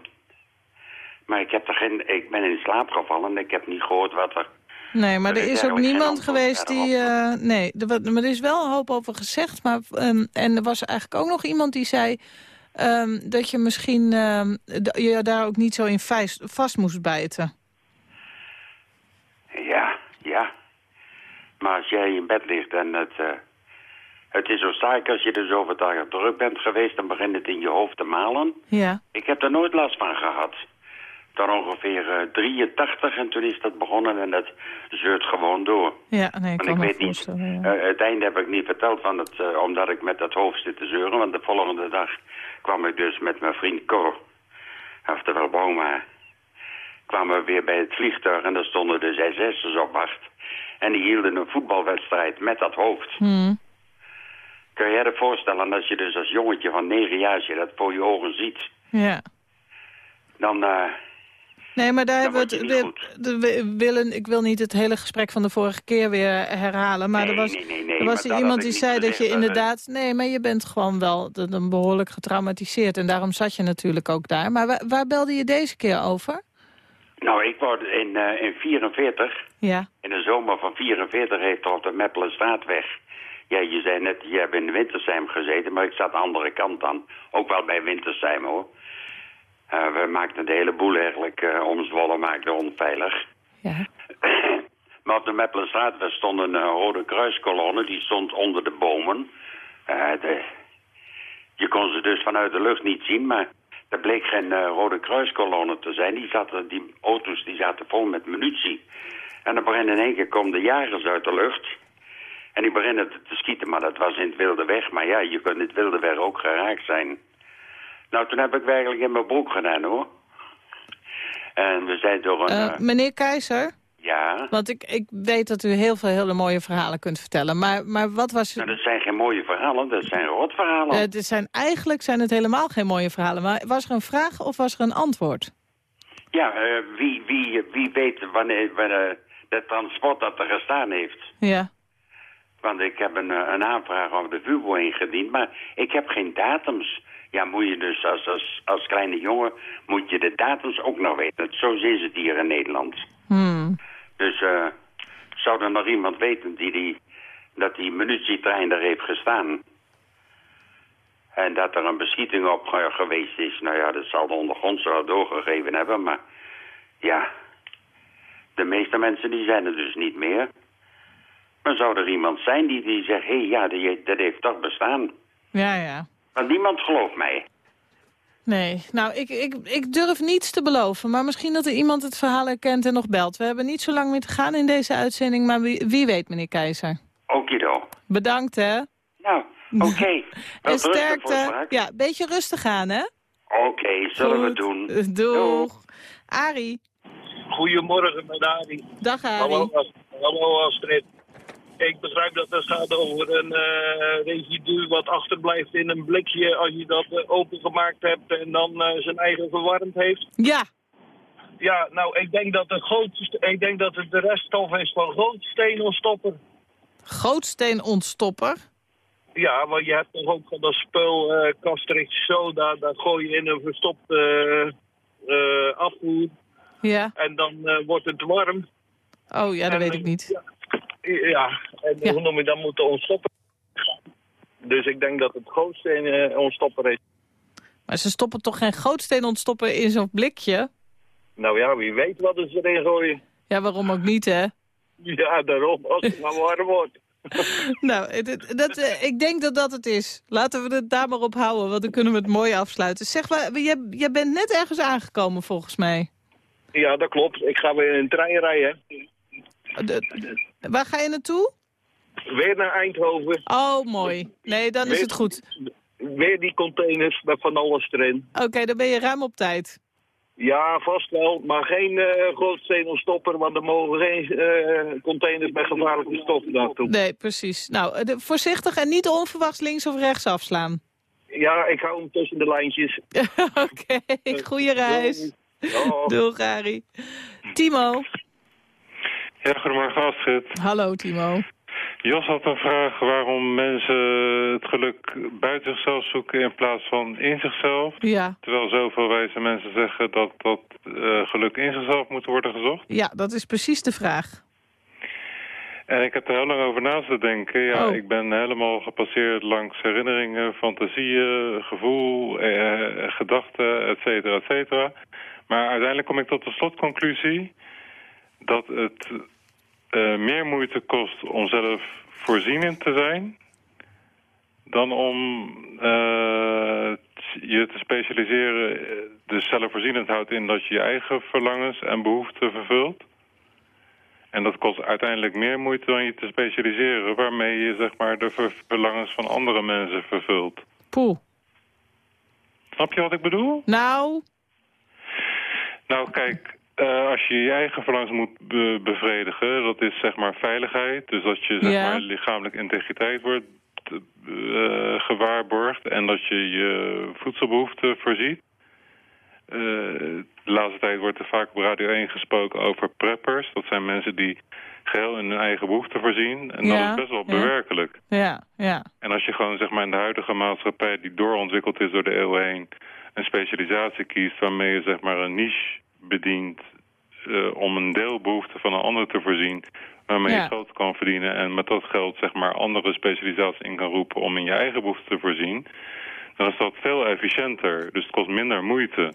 Maar ik, heb er geen, ik ben in slaap gevallen en ik heb niet gehoord wat er... Nee, maar Er er is ook niemand geweest die... eh, nee, er, maar er is wel een hoop over gezegd. Maar, ehm, en er was eigenlijk ook nog iemand die zei... ehm, dat je misschien d- je daar ook niet zo in vast moest bijten. Ja, ja. Maar als jij in bed ligt en het... eh, het is zo sterk als je er zoveel dagen druk bent geweest... dan begint het in je hoofd te malen. Ja. Ik heb er nooit last van gehad. Dan ongeveer eh, 83 en toen is dat begonnen en dat zeurt gewoon door. Ja, nee, ik kan ik weet niet, ja. eh, het einde heb ik niet verteld van het, eh, omdat ik met dat hoofd zit te zeuren. Want de volgende dag kwam ik dus met mijn vriend Cor, oftewel Boma, kwamen we weer bij het vliegtuig en daar stonden de ZS'ers op wacht. En die hielden een voetbalwedstrijd met dat hoofd. Hmm. Kun je je voorstellen als je dus als jongetje van negen jaar, als je dat voor je ogen ziet, Ja. dan... eh, Nee, maar daar hebben we het... we- willen, ik wil niet het hele gesprek van de vorige keer weer herhalen. Maar er was, nee, nee, nee, er was iemand die zei dat je inderdaad... Nee, maar je bent gewoon wel dan behoorlijk getraumatiseerd. En daarom zat je natuurlijk ook daar. Maar waar, waar belde je deze keer over? Nou, ik word in, eh in 44, Ja. in de zomer van 44 heeft op de Meppelenstraatweg... Ja, je zei net, je hebt in Wintersheim gezeten, maar ik zat de andere kant aan. Ook wel bij Wintersheim, hoor. Eh, we maakten de hele boel eigenlijk, eh om Zwolle maakten onveilig. Ja. maar op de Meppelenstraatweg stond een eh, rode kruiskolonne, die stond onder de bomen. De, je kon ze dus vanuit de lucht niet zien, maar er bleek geen rode kruiskolonne te zijn. Die, zaten, die auto's die zaten vol met munitie. En dan beginnen in één keer komen de jagers uit de lucht. En die beginnen te, te schieten, maar dat was in het wilde weg. Maar ja, je kunt in het wilde weg ook geraakt zijn. Nou, toen heb ik werkelijk in mijn broek gedaan, hoor. En we zijn door een... Eh, eh, meneer Keizer, ja, want ik, ik weet dat u heel veel hele mooie verhalen kunt vertellen. Maar, maar wat was... nou, dat zijn geen mooie verhalen, dat zijn rotverhalen. Het zijn, eigenlijk zijn het helemaal geen mooie verhalen. Maar was er een vraag of was er een antwoord? Ja, wie, wie, wie weet wanneer, wanneer het transport dat er gestaan heeft. Ja. Want ik heb een, een aanvraag over de VUBO ingediend, maar ik heb geen datums. Ja, moet je dus als, als, als kleine jongen, moet je de datums ook nog weten. Zo is het hier in Nederland. Hmm. Dus eh, zou er nog iemand weten die, die dat die munitietrein daar heeft gestaan? En dat er een beschieting op ge- geweest is. Nou ja, dat zal de ondergrondse wel doorgegeven hebben, maar ja. De meeste mensen die zijn er dus niet meer. Maar zou er iemand zijn die, die zegt, hé hey, ja, die, dat heeft toch bestaan. Ja, ja. Want niemand gelooft mij. Nee, nou, ik, ik, ik durf niets te beloven. Maar misschien dat er iemand het verhaal herkent en nog belt. We hebben niet zo lang meer te gaan in deze uitzending. Maar wie, wie weet, meneer Keizer. Okido. Bedankt, hè. Nou, oké. En rustig voor sterkte. Ja, een beetje rustig aan, hè. Oké, zullen we doen. Eh, Doeg. Arie. Goedemorgen, met Arie. Dag, Arie. Hallo Astrid. Ik begrijp dat het gaat over een eh, residu wat achterblijft in een blikje als je dat eh, opengemaakt hebt en dan eh, zijn eigen verwarmd heeft. Ja. Ja, nou, ik denk dat, de grootste, ik denk dat het de reststof is van grootsteenontstopper. Grootsteenontstopper. Ja, want je hebt toch ook van dat spul uh, Castrix soda, dat gooi je in een verstopte afvoer. Ja. En dan wordt het warm. Oh, ja, dat En, weet ik niet. Ja, en hoe noem je dat moeten ontstoppen. Dus ik denk dat het grootsteen eh, ontstopper is. Maar ze stoppen toch geen grootsteenontstopper in zo'n blikje? Nou ja, wie weet wat ze erin gooien. Ja, waarom ook niet, hè? Ja, daarom, als het maar warm wordt. nou, dat, dat, eh, ik denk dat dat het is. Laten we het daar maar op houden, want dan kunnen we het mooi afsluiten. Zeg, maar, jij, jij bent net ergens aangekomen, volgens mij. Ja, dat klopt. Ik ga weer in een trein rijden. De- waar ga je naartoe? Weer naar Eindhoven. Oh, mooi. Nee, dan is het goed. Weer die containers met van alles erin. Oké, dan ben je ruim op tijd. Ja, vast wel. Maar geen uh, grootsteenontstopper, want er mogen geen eh, containers met gevaarlijke stoffen naartoe. Nee, precies. Nou, eh, de- voorzichtig en niet onverwachts links of rechts afslaan. Ja, ik hou hem tussen de lijntjes. Oké, goede reis. Doeg. Doeg, Arie. Timo. Ja, goedemorgen Astrid. Hallo, Timo. Jos had een vraag waarom mensen het geluk buiten zichzelf zoeken in plaats van in zichzelf. Ja. Terwijl zoveel wijze mensen zeggen dat dat eh, geluk in zichzelf moet worden gezocht. Ja, dat is precies de vraag. En ik heb er heel lang over na te denken. Ja, Oh. ik ben helemaal gepasseerd langs herinneringen, fantasieën, gevoel, eh, gedachten, et cetera, et cetera. Maar uiteindelijk kom ik tot de slotconclusie dat het eh, meer moeite kost om zelf voorzienend te zijn dan om eh, je te specialiseren. eh, Dus zelfvoorzienend houdt in dat je je eigen verlangens en behoeften vervult. En dat kost uiteindelijk meer moeite dan je te specialiseren... waarmee je zeg maar, de ver- verlangens van andere mensen vervult. Poeh. Snap je wat ik bedoel? Nou, Nou, kijk, eh, als je je eigen verlangens moet be- bevredigen... dat is zeg maar veiligheid. Dus dat je zeg Ja. maar, lichamelijke integriteit wordt eh, gewaarborgd... en dat je je voedselbehoeften voorziet. Eh, de laatste tijd wordt er vaak op Radio 1 gesproken over preppers. Dat zijn mensen die geheel in hun eigen behoeften voorzien. En dat is best wel ja. bewerkelijk. ja, ja. En als je gewoon zeg maar in de huidige maatschappij die doorontwikkeld is door de eeuwen heen, een specialisatie kiest waarmee je zeg maar een niche bedient eh, om een deelbehoefte van een ander te voorzien, waarmee Ja. je geld kan verdienen en met dat geld zeg maar andere specialisaties in kan roepen om in je eigen behoefte te voorzien, dan is dat veel efficiënter. Dus het kost minder moeite.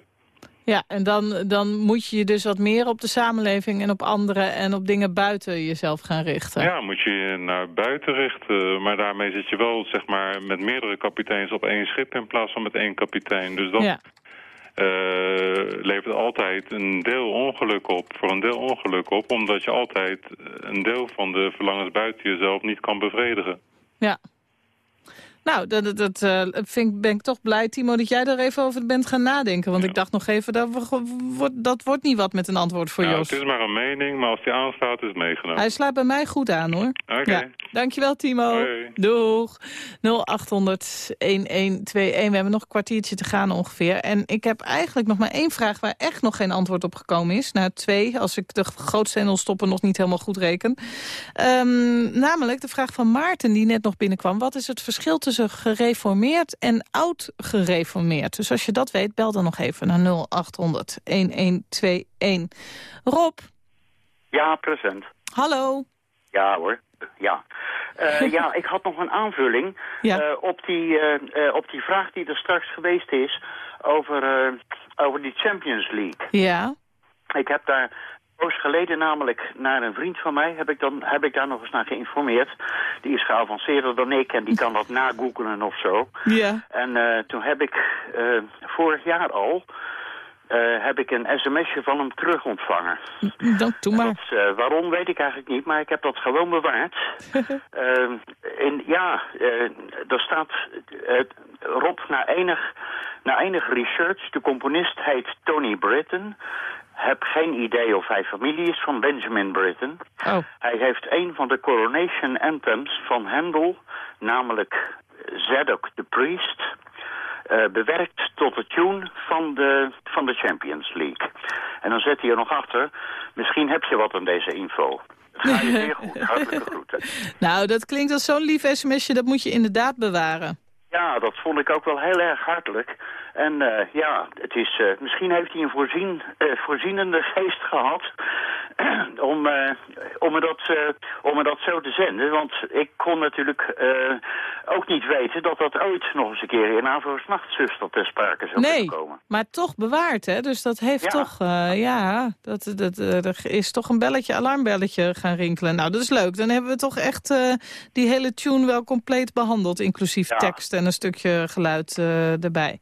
Ja, en dan, dan moet je je dus wat meer op de samenleving en op anderen en op dingen buiten jezelf gaan richten. Ja, moet je je naar buiten richten. Maar daarmee zit je wel zeg maar, met meerdere kapiteins op één schip in plaats van met één kapitein. Dus dat Ja. Eh, levert altijd een deel ongeluk op. Voor een deel ongeluk op, omdat je altijd een deel van de verlangens buiten jezelf niet kan bevredigen. Ja. Nou, dat, dat, eh, vind, ik- ben ik toch blij, Timo, dat jij er even over bent gaan nadenken. Want ik dacht nog even, dat, wordt- dat wordt niet wat met een antwoord voor Jos. het is maar een mening, maar als die aanstaat is het meegenomen. Hij slaat bij mij goed aan, hoor. Oké. Ja. Dankjewel, Timo. Hoi. Doeg. 0800-1121. We hebben nog een kwartiertje te gaan ongeveer. En ik heb eigenlijk nog maar één vraag waar echt nog geen antwoord op gekomen is. Nou, twee, als ik de grootste stoppen nog niet helemaal goed reken. Ehm, namelijk de vraag van Maarten, die net nog binnenkwam. Wat is het verschil tussen gereformeerd en oud-gereformeerd? Dus als je dat weet, bel dan nog even naar 0800-1121. Rob, Ja, present. hallo. Ja hoor, ja. Eh, ja, ik had nog een aanvulling Ja. eh, op, die, eh, op die vraag die er straks geweest is over, over die Champions League. Ja. Ik heb daar poos geleden namelijk naar een vriend van mij, heb ik, dan, heb ik daar nog eens naar geïnformeerd. Die is geavanceerder dan ik en die kan dat nagoogelen of zo. Ja. En eh, toen heb ik eh, vorig jaar al eh, heb ik een sms'je van hem terug ontvangen. Dan, doe maar. Dat, waarom weet ik eigenlijk niet, maar ik heb dat gewoon bewaard. Ehm, in, ja, er staat Rob na enig, na enig research. De componist heet Tony Britton. Heb geen idee of hij familie is van Benjamin Britten. Oh. Hij heeft een van de coronation anthems van Handel, namelijk Zadok the Priest, eh, bewerkt tot de tune van de, van de Champions League. En dan zet hij er nog achter, misschien heb je wat aan deze info. Gaat je zeer goed, hartelijke groeten. Nou, dat klinkt als zo'n lief sms'je, dat moet je inderdaad bewaren. Ja, dat vond ik ook wel heel erg hartelijk. En eh, ja, het is, eh, misschien heeft hij een voorzien, eh, voorzienende geest gehad om, om, me dat, om me dat zo te zenden. Want ik kon natuurlijk ook niet weten dat dat ooit nog eens een keer in Avro's Nachtzuster ter sprake zou Nee, kunnen komen. maar toch bewaard, hè? Dus dat heeft Ja. toch, ja, dat, dat, er is toch een belletje, alarmbelletje gaan rinkelen. Nou, dat is leuk. Dan hebben we toch echt die hele tune wel compleet behandeld, inclusief tekst en een stukje geluid erbij.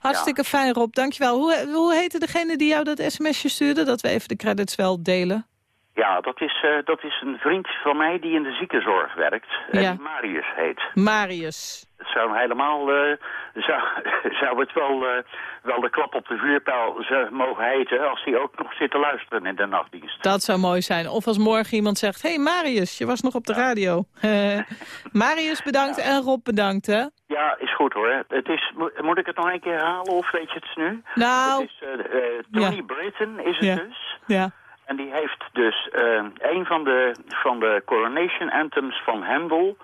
Hartstikke fijn, Rob. Dankjewel. Hoe, hoe heette degene die jou dat sms'je stuurde? Dat we even de credits wel delen. Ja, dat is, eh, dat is een vriend van mij die in de ziekenzorg werkt. En Ja. die Marius heet. Marius. Het zou helemaal, eh, zou, zou het wel, eh, wel de klap op de vuurpijl zou mogen heten als hij ook nog zit te luisteren in de nachtdienst. Dat zou mooi zijn. Of als morgen iemand zegt, hey Marius, je was nog op de radio. Eh, Marius bedankt en Rob bedankt, hè? Ja, is goed hoor. Het is, mo- moet ik het nog een keer herhalen of weet je het nu? Nou. Het is, eh, eh, Tony Britton is het Ja. dus. Ja. En die heeft dus eh, een van de, van de coronation anthems van Handel...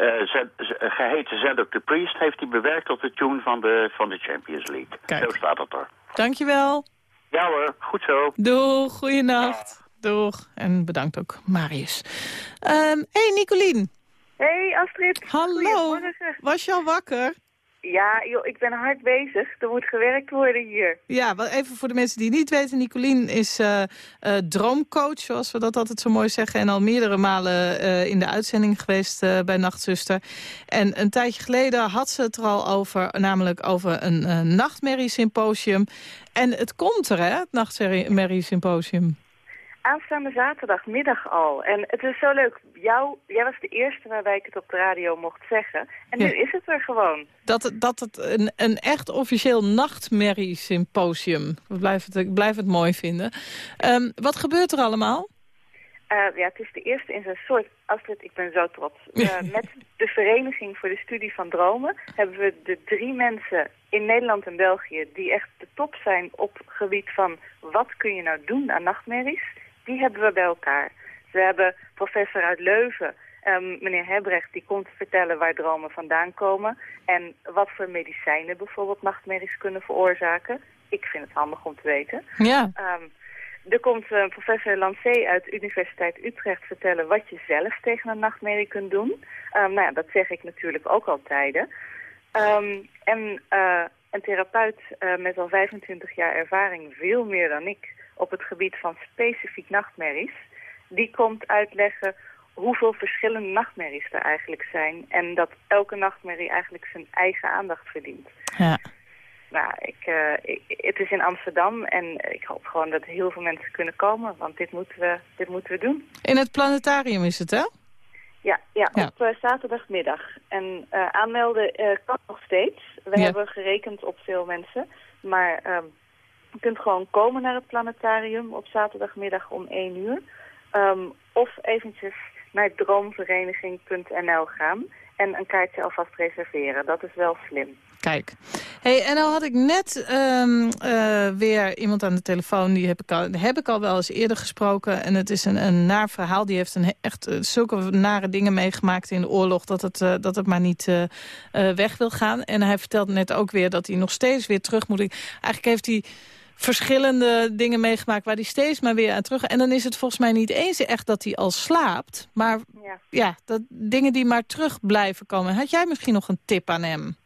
eh, geheten Zadok the Priest, heeft hij bewerkt tot de tune van de, van de Champions League. Kijk. Zo staat het er. Dankjewel. Ja hoor, goed zo. Doeg, goeienacht. Doeg. En bedankt ook, Marius. Ehm hey, Nicolien. Hey Astrid. Hallo. Was je al wakker? Ja, joh, ik ben hard bezig. Er moet gewerkt worden hier. Ja, wel even voor de mensen die niet weten. Nicolien is eh, eh, droomcoach, zoals we dat altijd zo mooi zeggen. En al meerdere malen eh, in de uitzending geweest bij Nachtzuster. En een tijdje geleden had ze het er al over. Namelijk over een nachtmerriesymposium. En het komt er, hè, het nachtmerriesymposium. Aanstaande zaterdagmiddag al. En het is zo leuk. Jou, jij was de eerste waarbij ik het op de radio mocht zeggen. En nu is het er gewoon. Dat, het- dat het een, een echt officieel nachtmerriesymposium. Ik blijf het, ik blijf het mooi vinden. Ehm, wat gebeurt er allemaal? Eh, ja, het is de eerste in zijn soort. Astrid, ik ben zo trots. Eh, met de Vereniging voor de Studie van Dromen hebben we de drie mensen in Nederland en België die echt de top zijn op gebied van wat kun je nou doen aan nachtmerries, die hebben we bij elkaar. We hebben professor uit Leuven, ehm, meneer Hebrecht, die komt vertellen waar dromen vandaan komen en wat voor medicijnen bijvoorbeeld nachtmerries kunnen veroorzaken. Ik vind het handig om te weten. Ja. Ehm, er komt eh, professor Lancé uit Universiteit Utrecht vertellen wat je zelf tegen een nachtmerrie kunt doen. Ehm, nou ja, dat zeg ik natuurlijk ook al tijden. En eh, een therapeut eh, met al 25 jaar ervaring, veel meer dan ik, op het gebied van specifiek nachtmerries, die komt uitleggen hoeveel verschillende nachtmerries er eigenlijk zijn. En dat elke nachtmerrie eigenlijk zijn eigen aandacht verdient. Ja. Nou, ik, eh, ik- het is in Amsterdam en ik hoop gewoon dat heel veel mensen kunnen komen, want dit moeten we, dit moeten we doen. In het planetarium is het, hè? Ja, ja, Ja. op eh, zaterdagmiddag. En eh, aanmelden kan nog steeds. We Ja. hebben gerekend op veel mensen. Maar ehm, je kunt gewoon komen naar het planetarium op zaterdagmiddag om 1 uur. Ehm, of eventjes naar droomvereniging.nl gaan en een kaartje alvast reserveren. Dat is wel slim. Kijk. Hey, en nou had ik net ehm, eh, weer iemand aan de telefoon. Die heb ik, al, heb ik al wel eens eerder gesproken. En het is een, een naar verhaal. Die heeft een, echt eh, zulke nare dingen meegemaakt in de oorlog... dat het, eh, dat het maar niet weg wil gaan. En hij vertelde net ook weer dat hij nog steeds weer terug moet. Eigenlijk heeft hij verschillende dingen meegemaakt... waar hij steeds maar weer aan terug... En dan is het volgens mij niet eens echt dat hij al slaapt. Maar Ja. ja, dat, dingen die maar terug blijven komen. Had jij misschien nog een tip aan hem?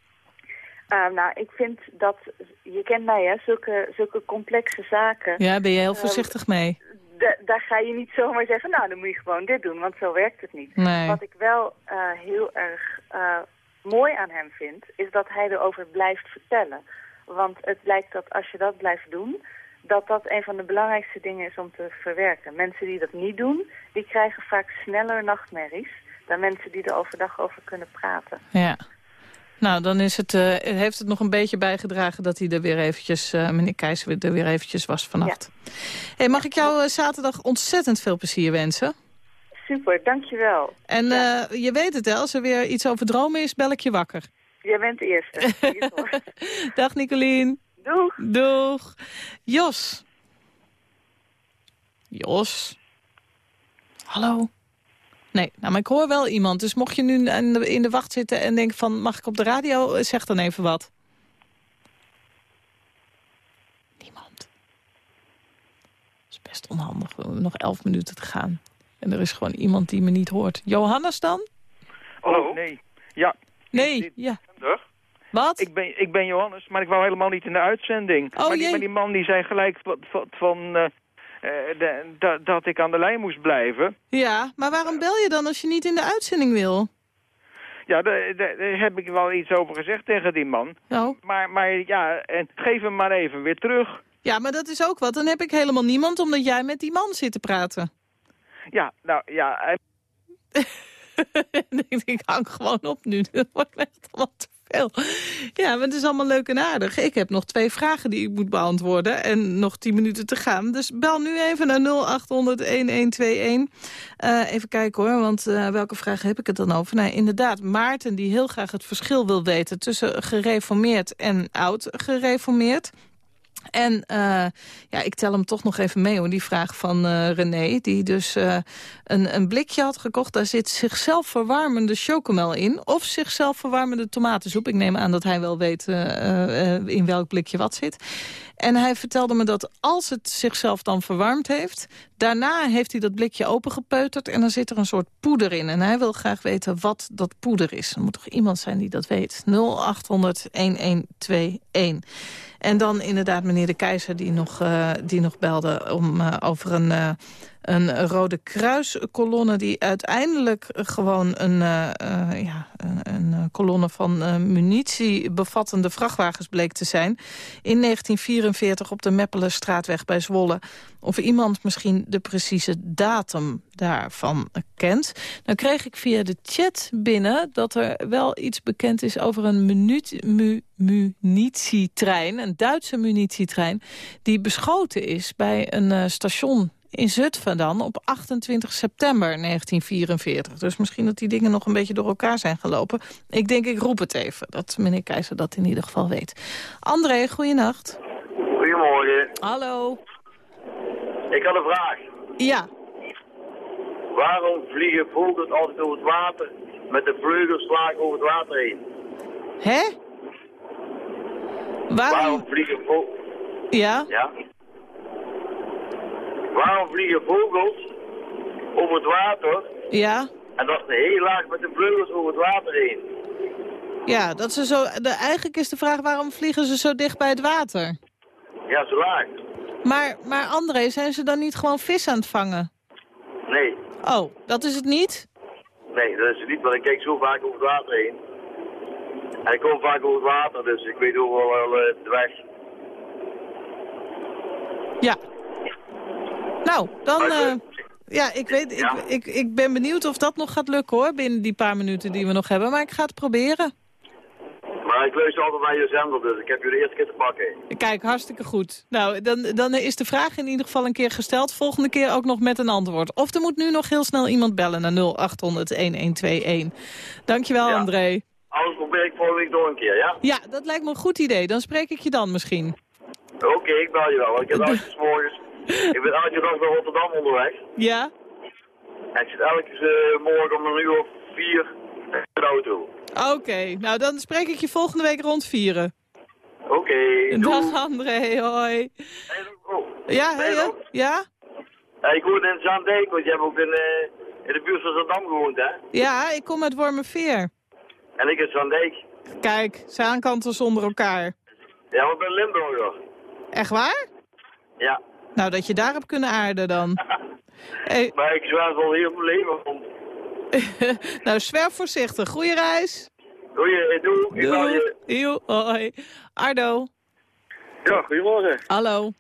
Eh, nou, ik vind dat, je kent mij hè, zulke, zulke complexe zaken. Ja, ben je heel Ehm, voorzichtig mee. da- daar ga je niet zomaar zeggen, nou dan moet je gewoon dit doen, want zo werkt het niet. Nee. Wat ik wel eh, heel erg eh, mooi aan hem vind, is dat hij erover blijft vertellen. Want het blijkt dat als je dat blijft doen, dat dat een van de belangrijkste dingen is om te verwerken. Mensen die dat niet doen, die krijgen vaak sneller nachtmerries dan mensen die er overdag over kunnen praten. Ja. Nou, dan is het, eh, heeft het nog een beetje bijgedragen dat hij er weer eventjes, eh, meneer Keijs, er weer eventjes was vannacht. Hey, mag ik jou eh, zaterdag ontzettend veel plezier wensen? Super, dankjewel. En je weet het, hè, als er weer iets over dromen is, bel ik je wakker. Jij bent de eerste. Dag Nicolien. Doeg. Doeg. Jos. Jos. Hallo. Nee, nou, maar ik hoor wel iemand. Dus mocht je nu in de, in de wacht zitten en denken van... mag ik op de radio? Zeg dan even wat. Niemand. Dat is best onhandig. We hebben nog elf minuten te gaan. En er is gewoon iemand die me niet hoort. Johannes dan? Hallo? nee. Ja. Nee, ja. Wat? Ik ben, ik ben Johannes, maar ik wou helemaal niet in de uitzending. Oh, maar, die, maar die man die zei gelijk wat van, eh, eh, de- da- dat ik aan de lijn moest blijven. Ja, maar waarom bel je dan als je niet in de uitzending wil? Ja, daar heb ik wel iets over gezegd tegen die man. Oh. Maar, maar ja, en geef hem maar even weer terug. Ja, maar dat is ook wat. Dan heb ik helemaal niemand omdat jij met die man zit te praten. Ja, nou ja, hij- ik, hang gewoon op nu. Dat wordt echt allemaal te veel. Ja, maar het is allemaal leuk en aardig. Ik heb nog twee vragen die ik moet beantwoorden. En nog tien minuten te gaan. Dus bel nu even naar 0800-1121. Eh, even kijken hoor, want eh, welke vragen heb ik het dan over? Nou, inderdaad, Maarten die heel graag het verschil wil weten... tussen gereformeerd en oud-gereformeerd. En uh, ja, ik tel hem toch nog even mee, hoor, die vraag van uh, René. Die dus uh, een, een blikje had gekocht. Daar zit zichzelf verwarmende chocomel in. Of zichzelf verwarmende tomatensoep. Ik neem aan dat hij wel weet in welk blikje wat zit. En hij vertelde me dat als het zichzelf dan verwarmd heeft... daarna heeft hij dat blikje opengepeuterd en dan zit er een soort poeder in. En hij wil graag weten wat dat poeder is. Er moet toch iemand zijn die dat weet. 0800-1121. En dan inderdaad meneer de Keizer die nog, uh, die nog belde om, uh, over een... Een Rode Kruiskolonne die uiteindelijk gewoon een, uh, uh, ja, een, een, kolonne van uh, munitie bevattende vrachtwagens bleek te zijn. In 1944 op de Meppelenstraatweg bij Zwolle. Of iemand misschien de precieze datum daarvan kent. Dan kreeg ik via de chat binnen dat er wel iets bekend is over een munitietrein. Een Duitse munitietrein die beschoten is bij een station in Zutphen dan op 28 september 1944. Dus misschien dat die dingen nog een beetje door elkaar zijn gelopen. Ik denk, ik roep het even, dat meneer Keizer dat in ieder geval weet. André, goeienacht. Goedemorgen. Hallo. Ik had een vraag. Ja. Waarom vliegen vogels altijd over het water met de vleugels laag over het water heen? Hè? Waarom, Waarom vliegen vogels... Ja? Ja. Waarom vliegen vogels over het water? Ja. En dat ze heel laag met de vleugels over het water heen. Ja, dat ze zo, de, eigenlijk is de vraag waarom vliegen ze zo dicht bij het water? Ja, zo laag. Maar, maar André, zijn ze dan niet gewoon vis aan het vangen? Nee. Oh, dat is het niet? Nee, dat is het niet, want ik kijk zo vaak over het water heen. En ik kom vaak over het water, dus ik weet ook wel uh, de weg. Ja. Nou, dan... Uh, ja, ik, weet, ja. Ik, ik, ik ben benieuwd of dat nog gaat lukken hoor, binnen die paar minuten die we nog hebben. Maar ik ga het proberen. Maar ik luister altijd naar je zender, dus ik heb je de eerste keer te pakken. Kijk, hartstikke goed. Nou, dan, dan is de vraag in ieder geval een keer gesteld. Volgende keer ook nog met een antwoord. Of er moet nu nog heel snel iemand bellen naar 0800-1121. Dankjewel, ja. André. Anders probeer ik volgende week door een keer, ja? Ja, dat lijkt me een goed idee. Dan spreek ik je dan misschien. Oké, okay, ik bel je wel. Want ik heb altijd morgens... ik ben elke dag naar Rotterdam onderweg. Ja? En ik zit elke uh, morgen om een uur of vier in de auto. Oké, okay, nou dan spreek ik je volgende week rond vieren. Oké, okay, Dag André, hoi. Hey, oh. Ja, hey, ja? ja? Hey, ik woon in Zaandijk, want jij hebt ook in, uh, in de buurt van Zandam gewoond, hè? Ja, ik kom uit Wormerveer. En ik in Zaandijk. Kijk, zaankanten zonder elkaar. Ja, maar ik ben Limburger. Echt waar? Ja. Nou, dat je daar hebt kunnen aarden dan. hey. Maar ik zwaar wel heel mijn leven rond. nou, zwerf voorzichtig. Goeie reis. Goeie, doe. Ik je. Doei. Hoi. Ardo. Ja, goedemorgen. Hallo.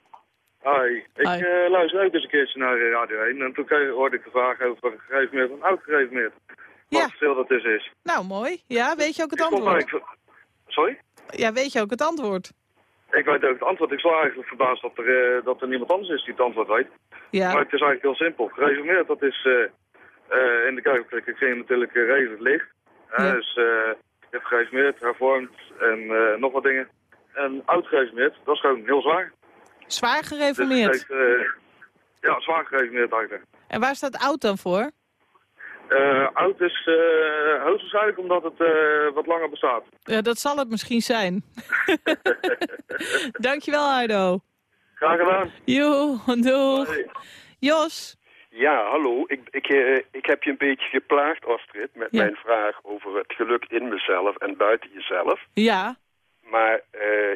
Hoi. Ik Hi. Uh, luister ook eens een keertje naar Radio 1. En toen hoorde ik de vraag over een gegeven moment een oud gegeven moment. Wat ja. verschil dat dus is. Nou, mooi. Ja, weet je ook het ik antwoord? Ik... Sorry? Ja, weet je ook het antwoord? Ik weet ook het antwoord. Ik sla eigenlijk verbaasd dat er, uh, dat er niemand anders is die het antwoord weet. Ja. Maar het is eigenlijk heel simpel. Gereformeerd, dat is... Uh, uh, in de kerkelijke kring natuurlijk redelijk licht. Ja. Dus je hebt gereformeerd, hervormd en nog wat dingen. En oud gereformeerd, dat is gewoon heel zwaar. Zwaar gereformeerd? Dus heeft, ja, zwaar gereformeerd eigenlijk. En waar staat oud dan voor? Uh, oud is uh, hoogstwaarschijnlijk omdat het uh, wat langer bestaat. Ja, dat zal het misschien zijn. Dankjewel, Ardo. Graag gedaan. Jo, doeg. Jos. Ja, hallo. Ik, ik, ik heb je een beetje geplaagd, Astrid, met ja. mijn vraag over het geluk in mezelf en buiten jezelf. Ja. Maar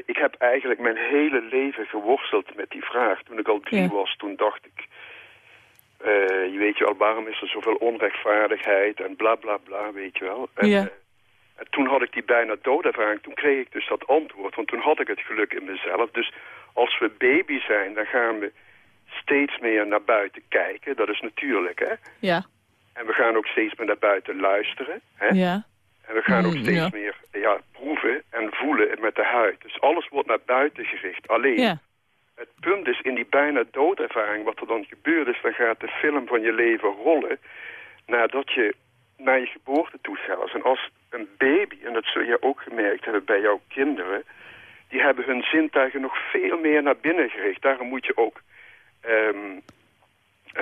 ik heb eigenlijk mijn hele leven geworsteld met die vraag. Toen ik al drie ja. was, toen dacht ik... Uh, je weet je wel, waarom is er zoveel onrechtvaardigheid en bla bla bla, weet je wel. En, ja. en toen had ik die bijna doodervaring, toen kreeg ik dus dat antwoord, want toen had ik het geluk in mezelf. Dus als we baby zijn, dan gaan we steeds meer naar buiten kijken, dat is natuurlijk, hè. Ja. En we gaan ook steeds meer naar buiten luisteren, hè. Ja. En we gaan ook Mm, steeds ja. meer ja, proeven en voelen met de huid. Dus alles wordt naar buiten gericht. Alleen, Ja. Het punt is in die bijna doodervaring, wat er dan gebeurt is, dan gaat de film van je leven rollen nadat je naar je geboorte toe zelfs. En als een baby, en dat zul je ook gemerkt hebben bij jouw kinderen, die hebben hun zintuigen nog veel meer naar binnen gericht. Daarom moet je ook... ehm, eh,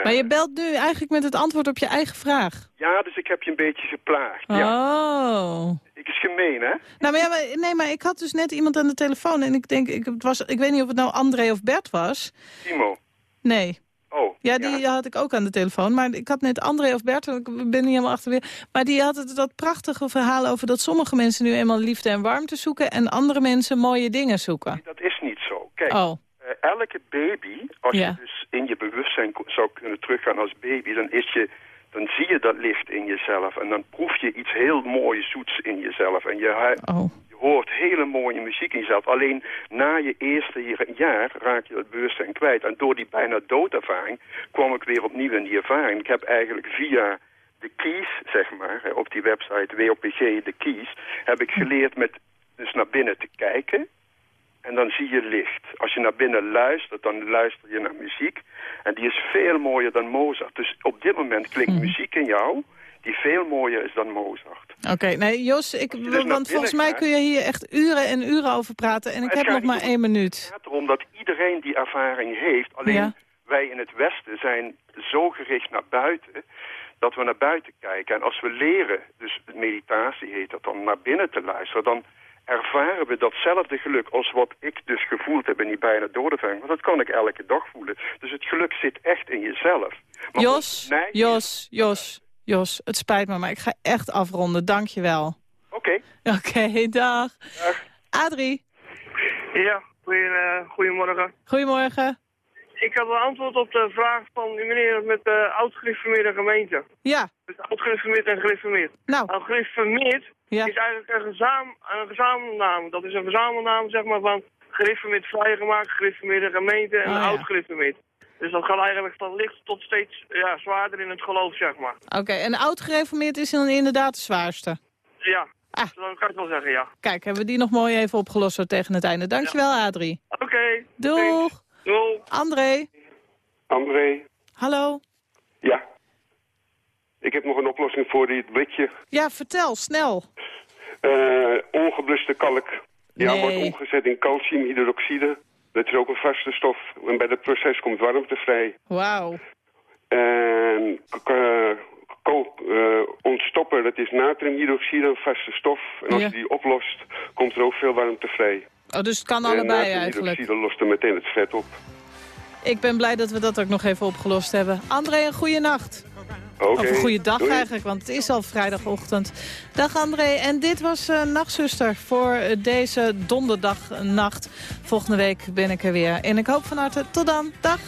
Maar je belt nu eigenlijk met het antwoord op je eigen vraag. Ja, dus ik heb je een beetje geplaagd. Ja. Oh. Ik is gemeen, hè? Nou, maar, ja, maar, nee, maar ik had dus net iemand aan de telefoon en ik denk, ik, het was, ik weet niet of het nou André of Bert was. Timo. Nee. Oh. Ja, die had ik ook aan de telefoon. Maar ik had net André of Bert, ik ben niet helemaal achter weer. Maar die had het, dat prachtige verhaal over dat sommige mensen nu eenmaal liefde en warmte zoeken... en andere mensen mooie dingen zoeken. Dat is niet zo. Kijk, Oh. Eh, elke baby, als Ja. je dus in je bewustzijn zou kunnen teruggaan als baby... dan, is je, dan zie je dat licht in jezelf. En dan proef je iets heel moois, zoets in jezelf. En je, Oh. je hoort hele mooie muziek in jezelf. Alleen na je eerste jaar raak je dat bewustzijn kwijt. En door die bijna doodervaring kwam ik weer opnieuw in die ervaring. Ik heb eigenlijk via de keys, zeg maar, op die website WOPG, de keys... heb ik geleerd met dus naar binnen te kijken... En dan zie je licht. Als je naar binnen luistert, dan luister je naar muziek. En die is veel mooier dan Mozart. Dus op dit moment klinkt muziek in jou die veel mooier is dan Mozart. Oké, nee, Jos, ik, dus want volgens mij kun je hier echt uren en uren over praten. En ik heb nog maar één minuut. Het gaat erom dat iedereen die ervaring heeft. Alleen Ja. wij in het Westen zijn zo gericht naar buiten dat we naar buiten kijken. En als we leren, dus meditatie heet dat dan, naar binnen te luisteren... dan ervaren we datzelfde geluk als wat ik dus gevoeld heb in die bijna dodervaring. Want dat kan ik elke dag voelen. Dus het geluk zit echt in jezelf. Maar Jos, Jos, Jos, Jos, het spijt me, maar ik ga echt afronden. Dank je wel. Oké. Oké, dag. Adrie, Ja, goeie, eh, goedemorgen. goedemorgen. Ik had een antwoord op de vraag van die meneer met de oud-gereformeerde gemeente. Ja. Dus oud-gereformeerd en gereformeerd. Nou. Nou, gereformeerd is eigenlijk een, gezam, een verzamelnaam. Dat is een verzamelnaam, zeg maar, van gereformeerd vrijgemaakt, gereformeerde gemeente en Oh, ja. oud-gereformeerd. Dus dat gaat eigenlijk van licht tot steeds ja, zwaarder in het geloof, zeg maar. Oké, en oud gereformeerd is dan inderdaad de zwaarste. Ja, Ah. dat kan ik wel zeggen, ja. Kijk, hebben we die nog mooi even opgelost zo tegen het einde. Dankjewel, Adrie. Oké. Doeg. André. André, Hallo. ja. Ik heb nog een oplossing voor dit witje. Ja, vertel, snel. Eh, ongebluste kalk. Ja, Nee. wordt omgezet in calciumhydroxide. Dat is ook een vaste stof. En bij het proces komt warmte vrij. Wauw. En eh, ontstopper, dat is natriumhydroxide, een vaste stof. En als Ja. je die oplost, komt er ook veel warmte vrij. Oh, dus het kan en allebei eigenlijk. natriumhydroxide lost er meteen het vet op. Ik ben blij dat we dat ook nog even opgelost hebben. André, een goede nacht. Oké. Of een goede dag Doei. eigenlijk, want het is al vrijdagochtend. Dag André, en dit was uh, Nachtzuster voor eh, deze donderdagnacht. Volgende week ben ik er weer. En ik hoop van harte, tot dan. Dag.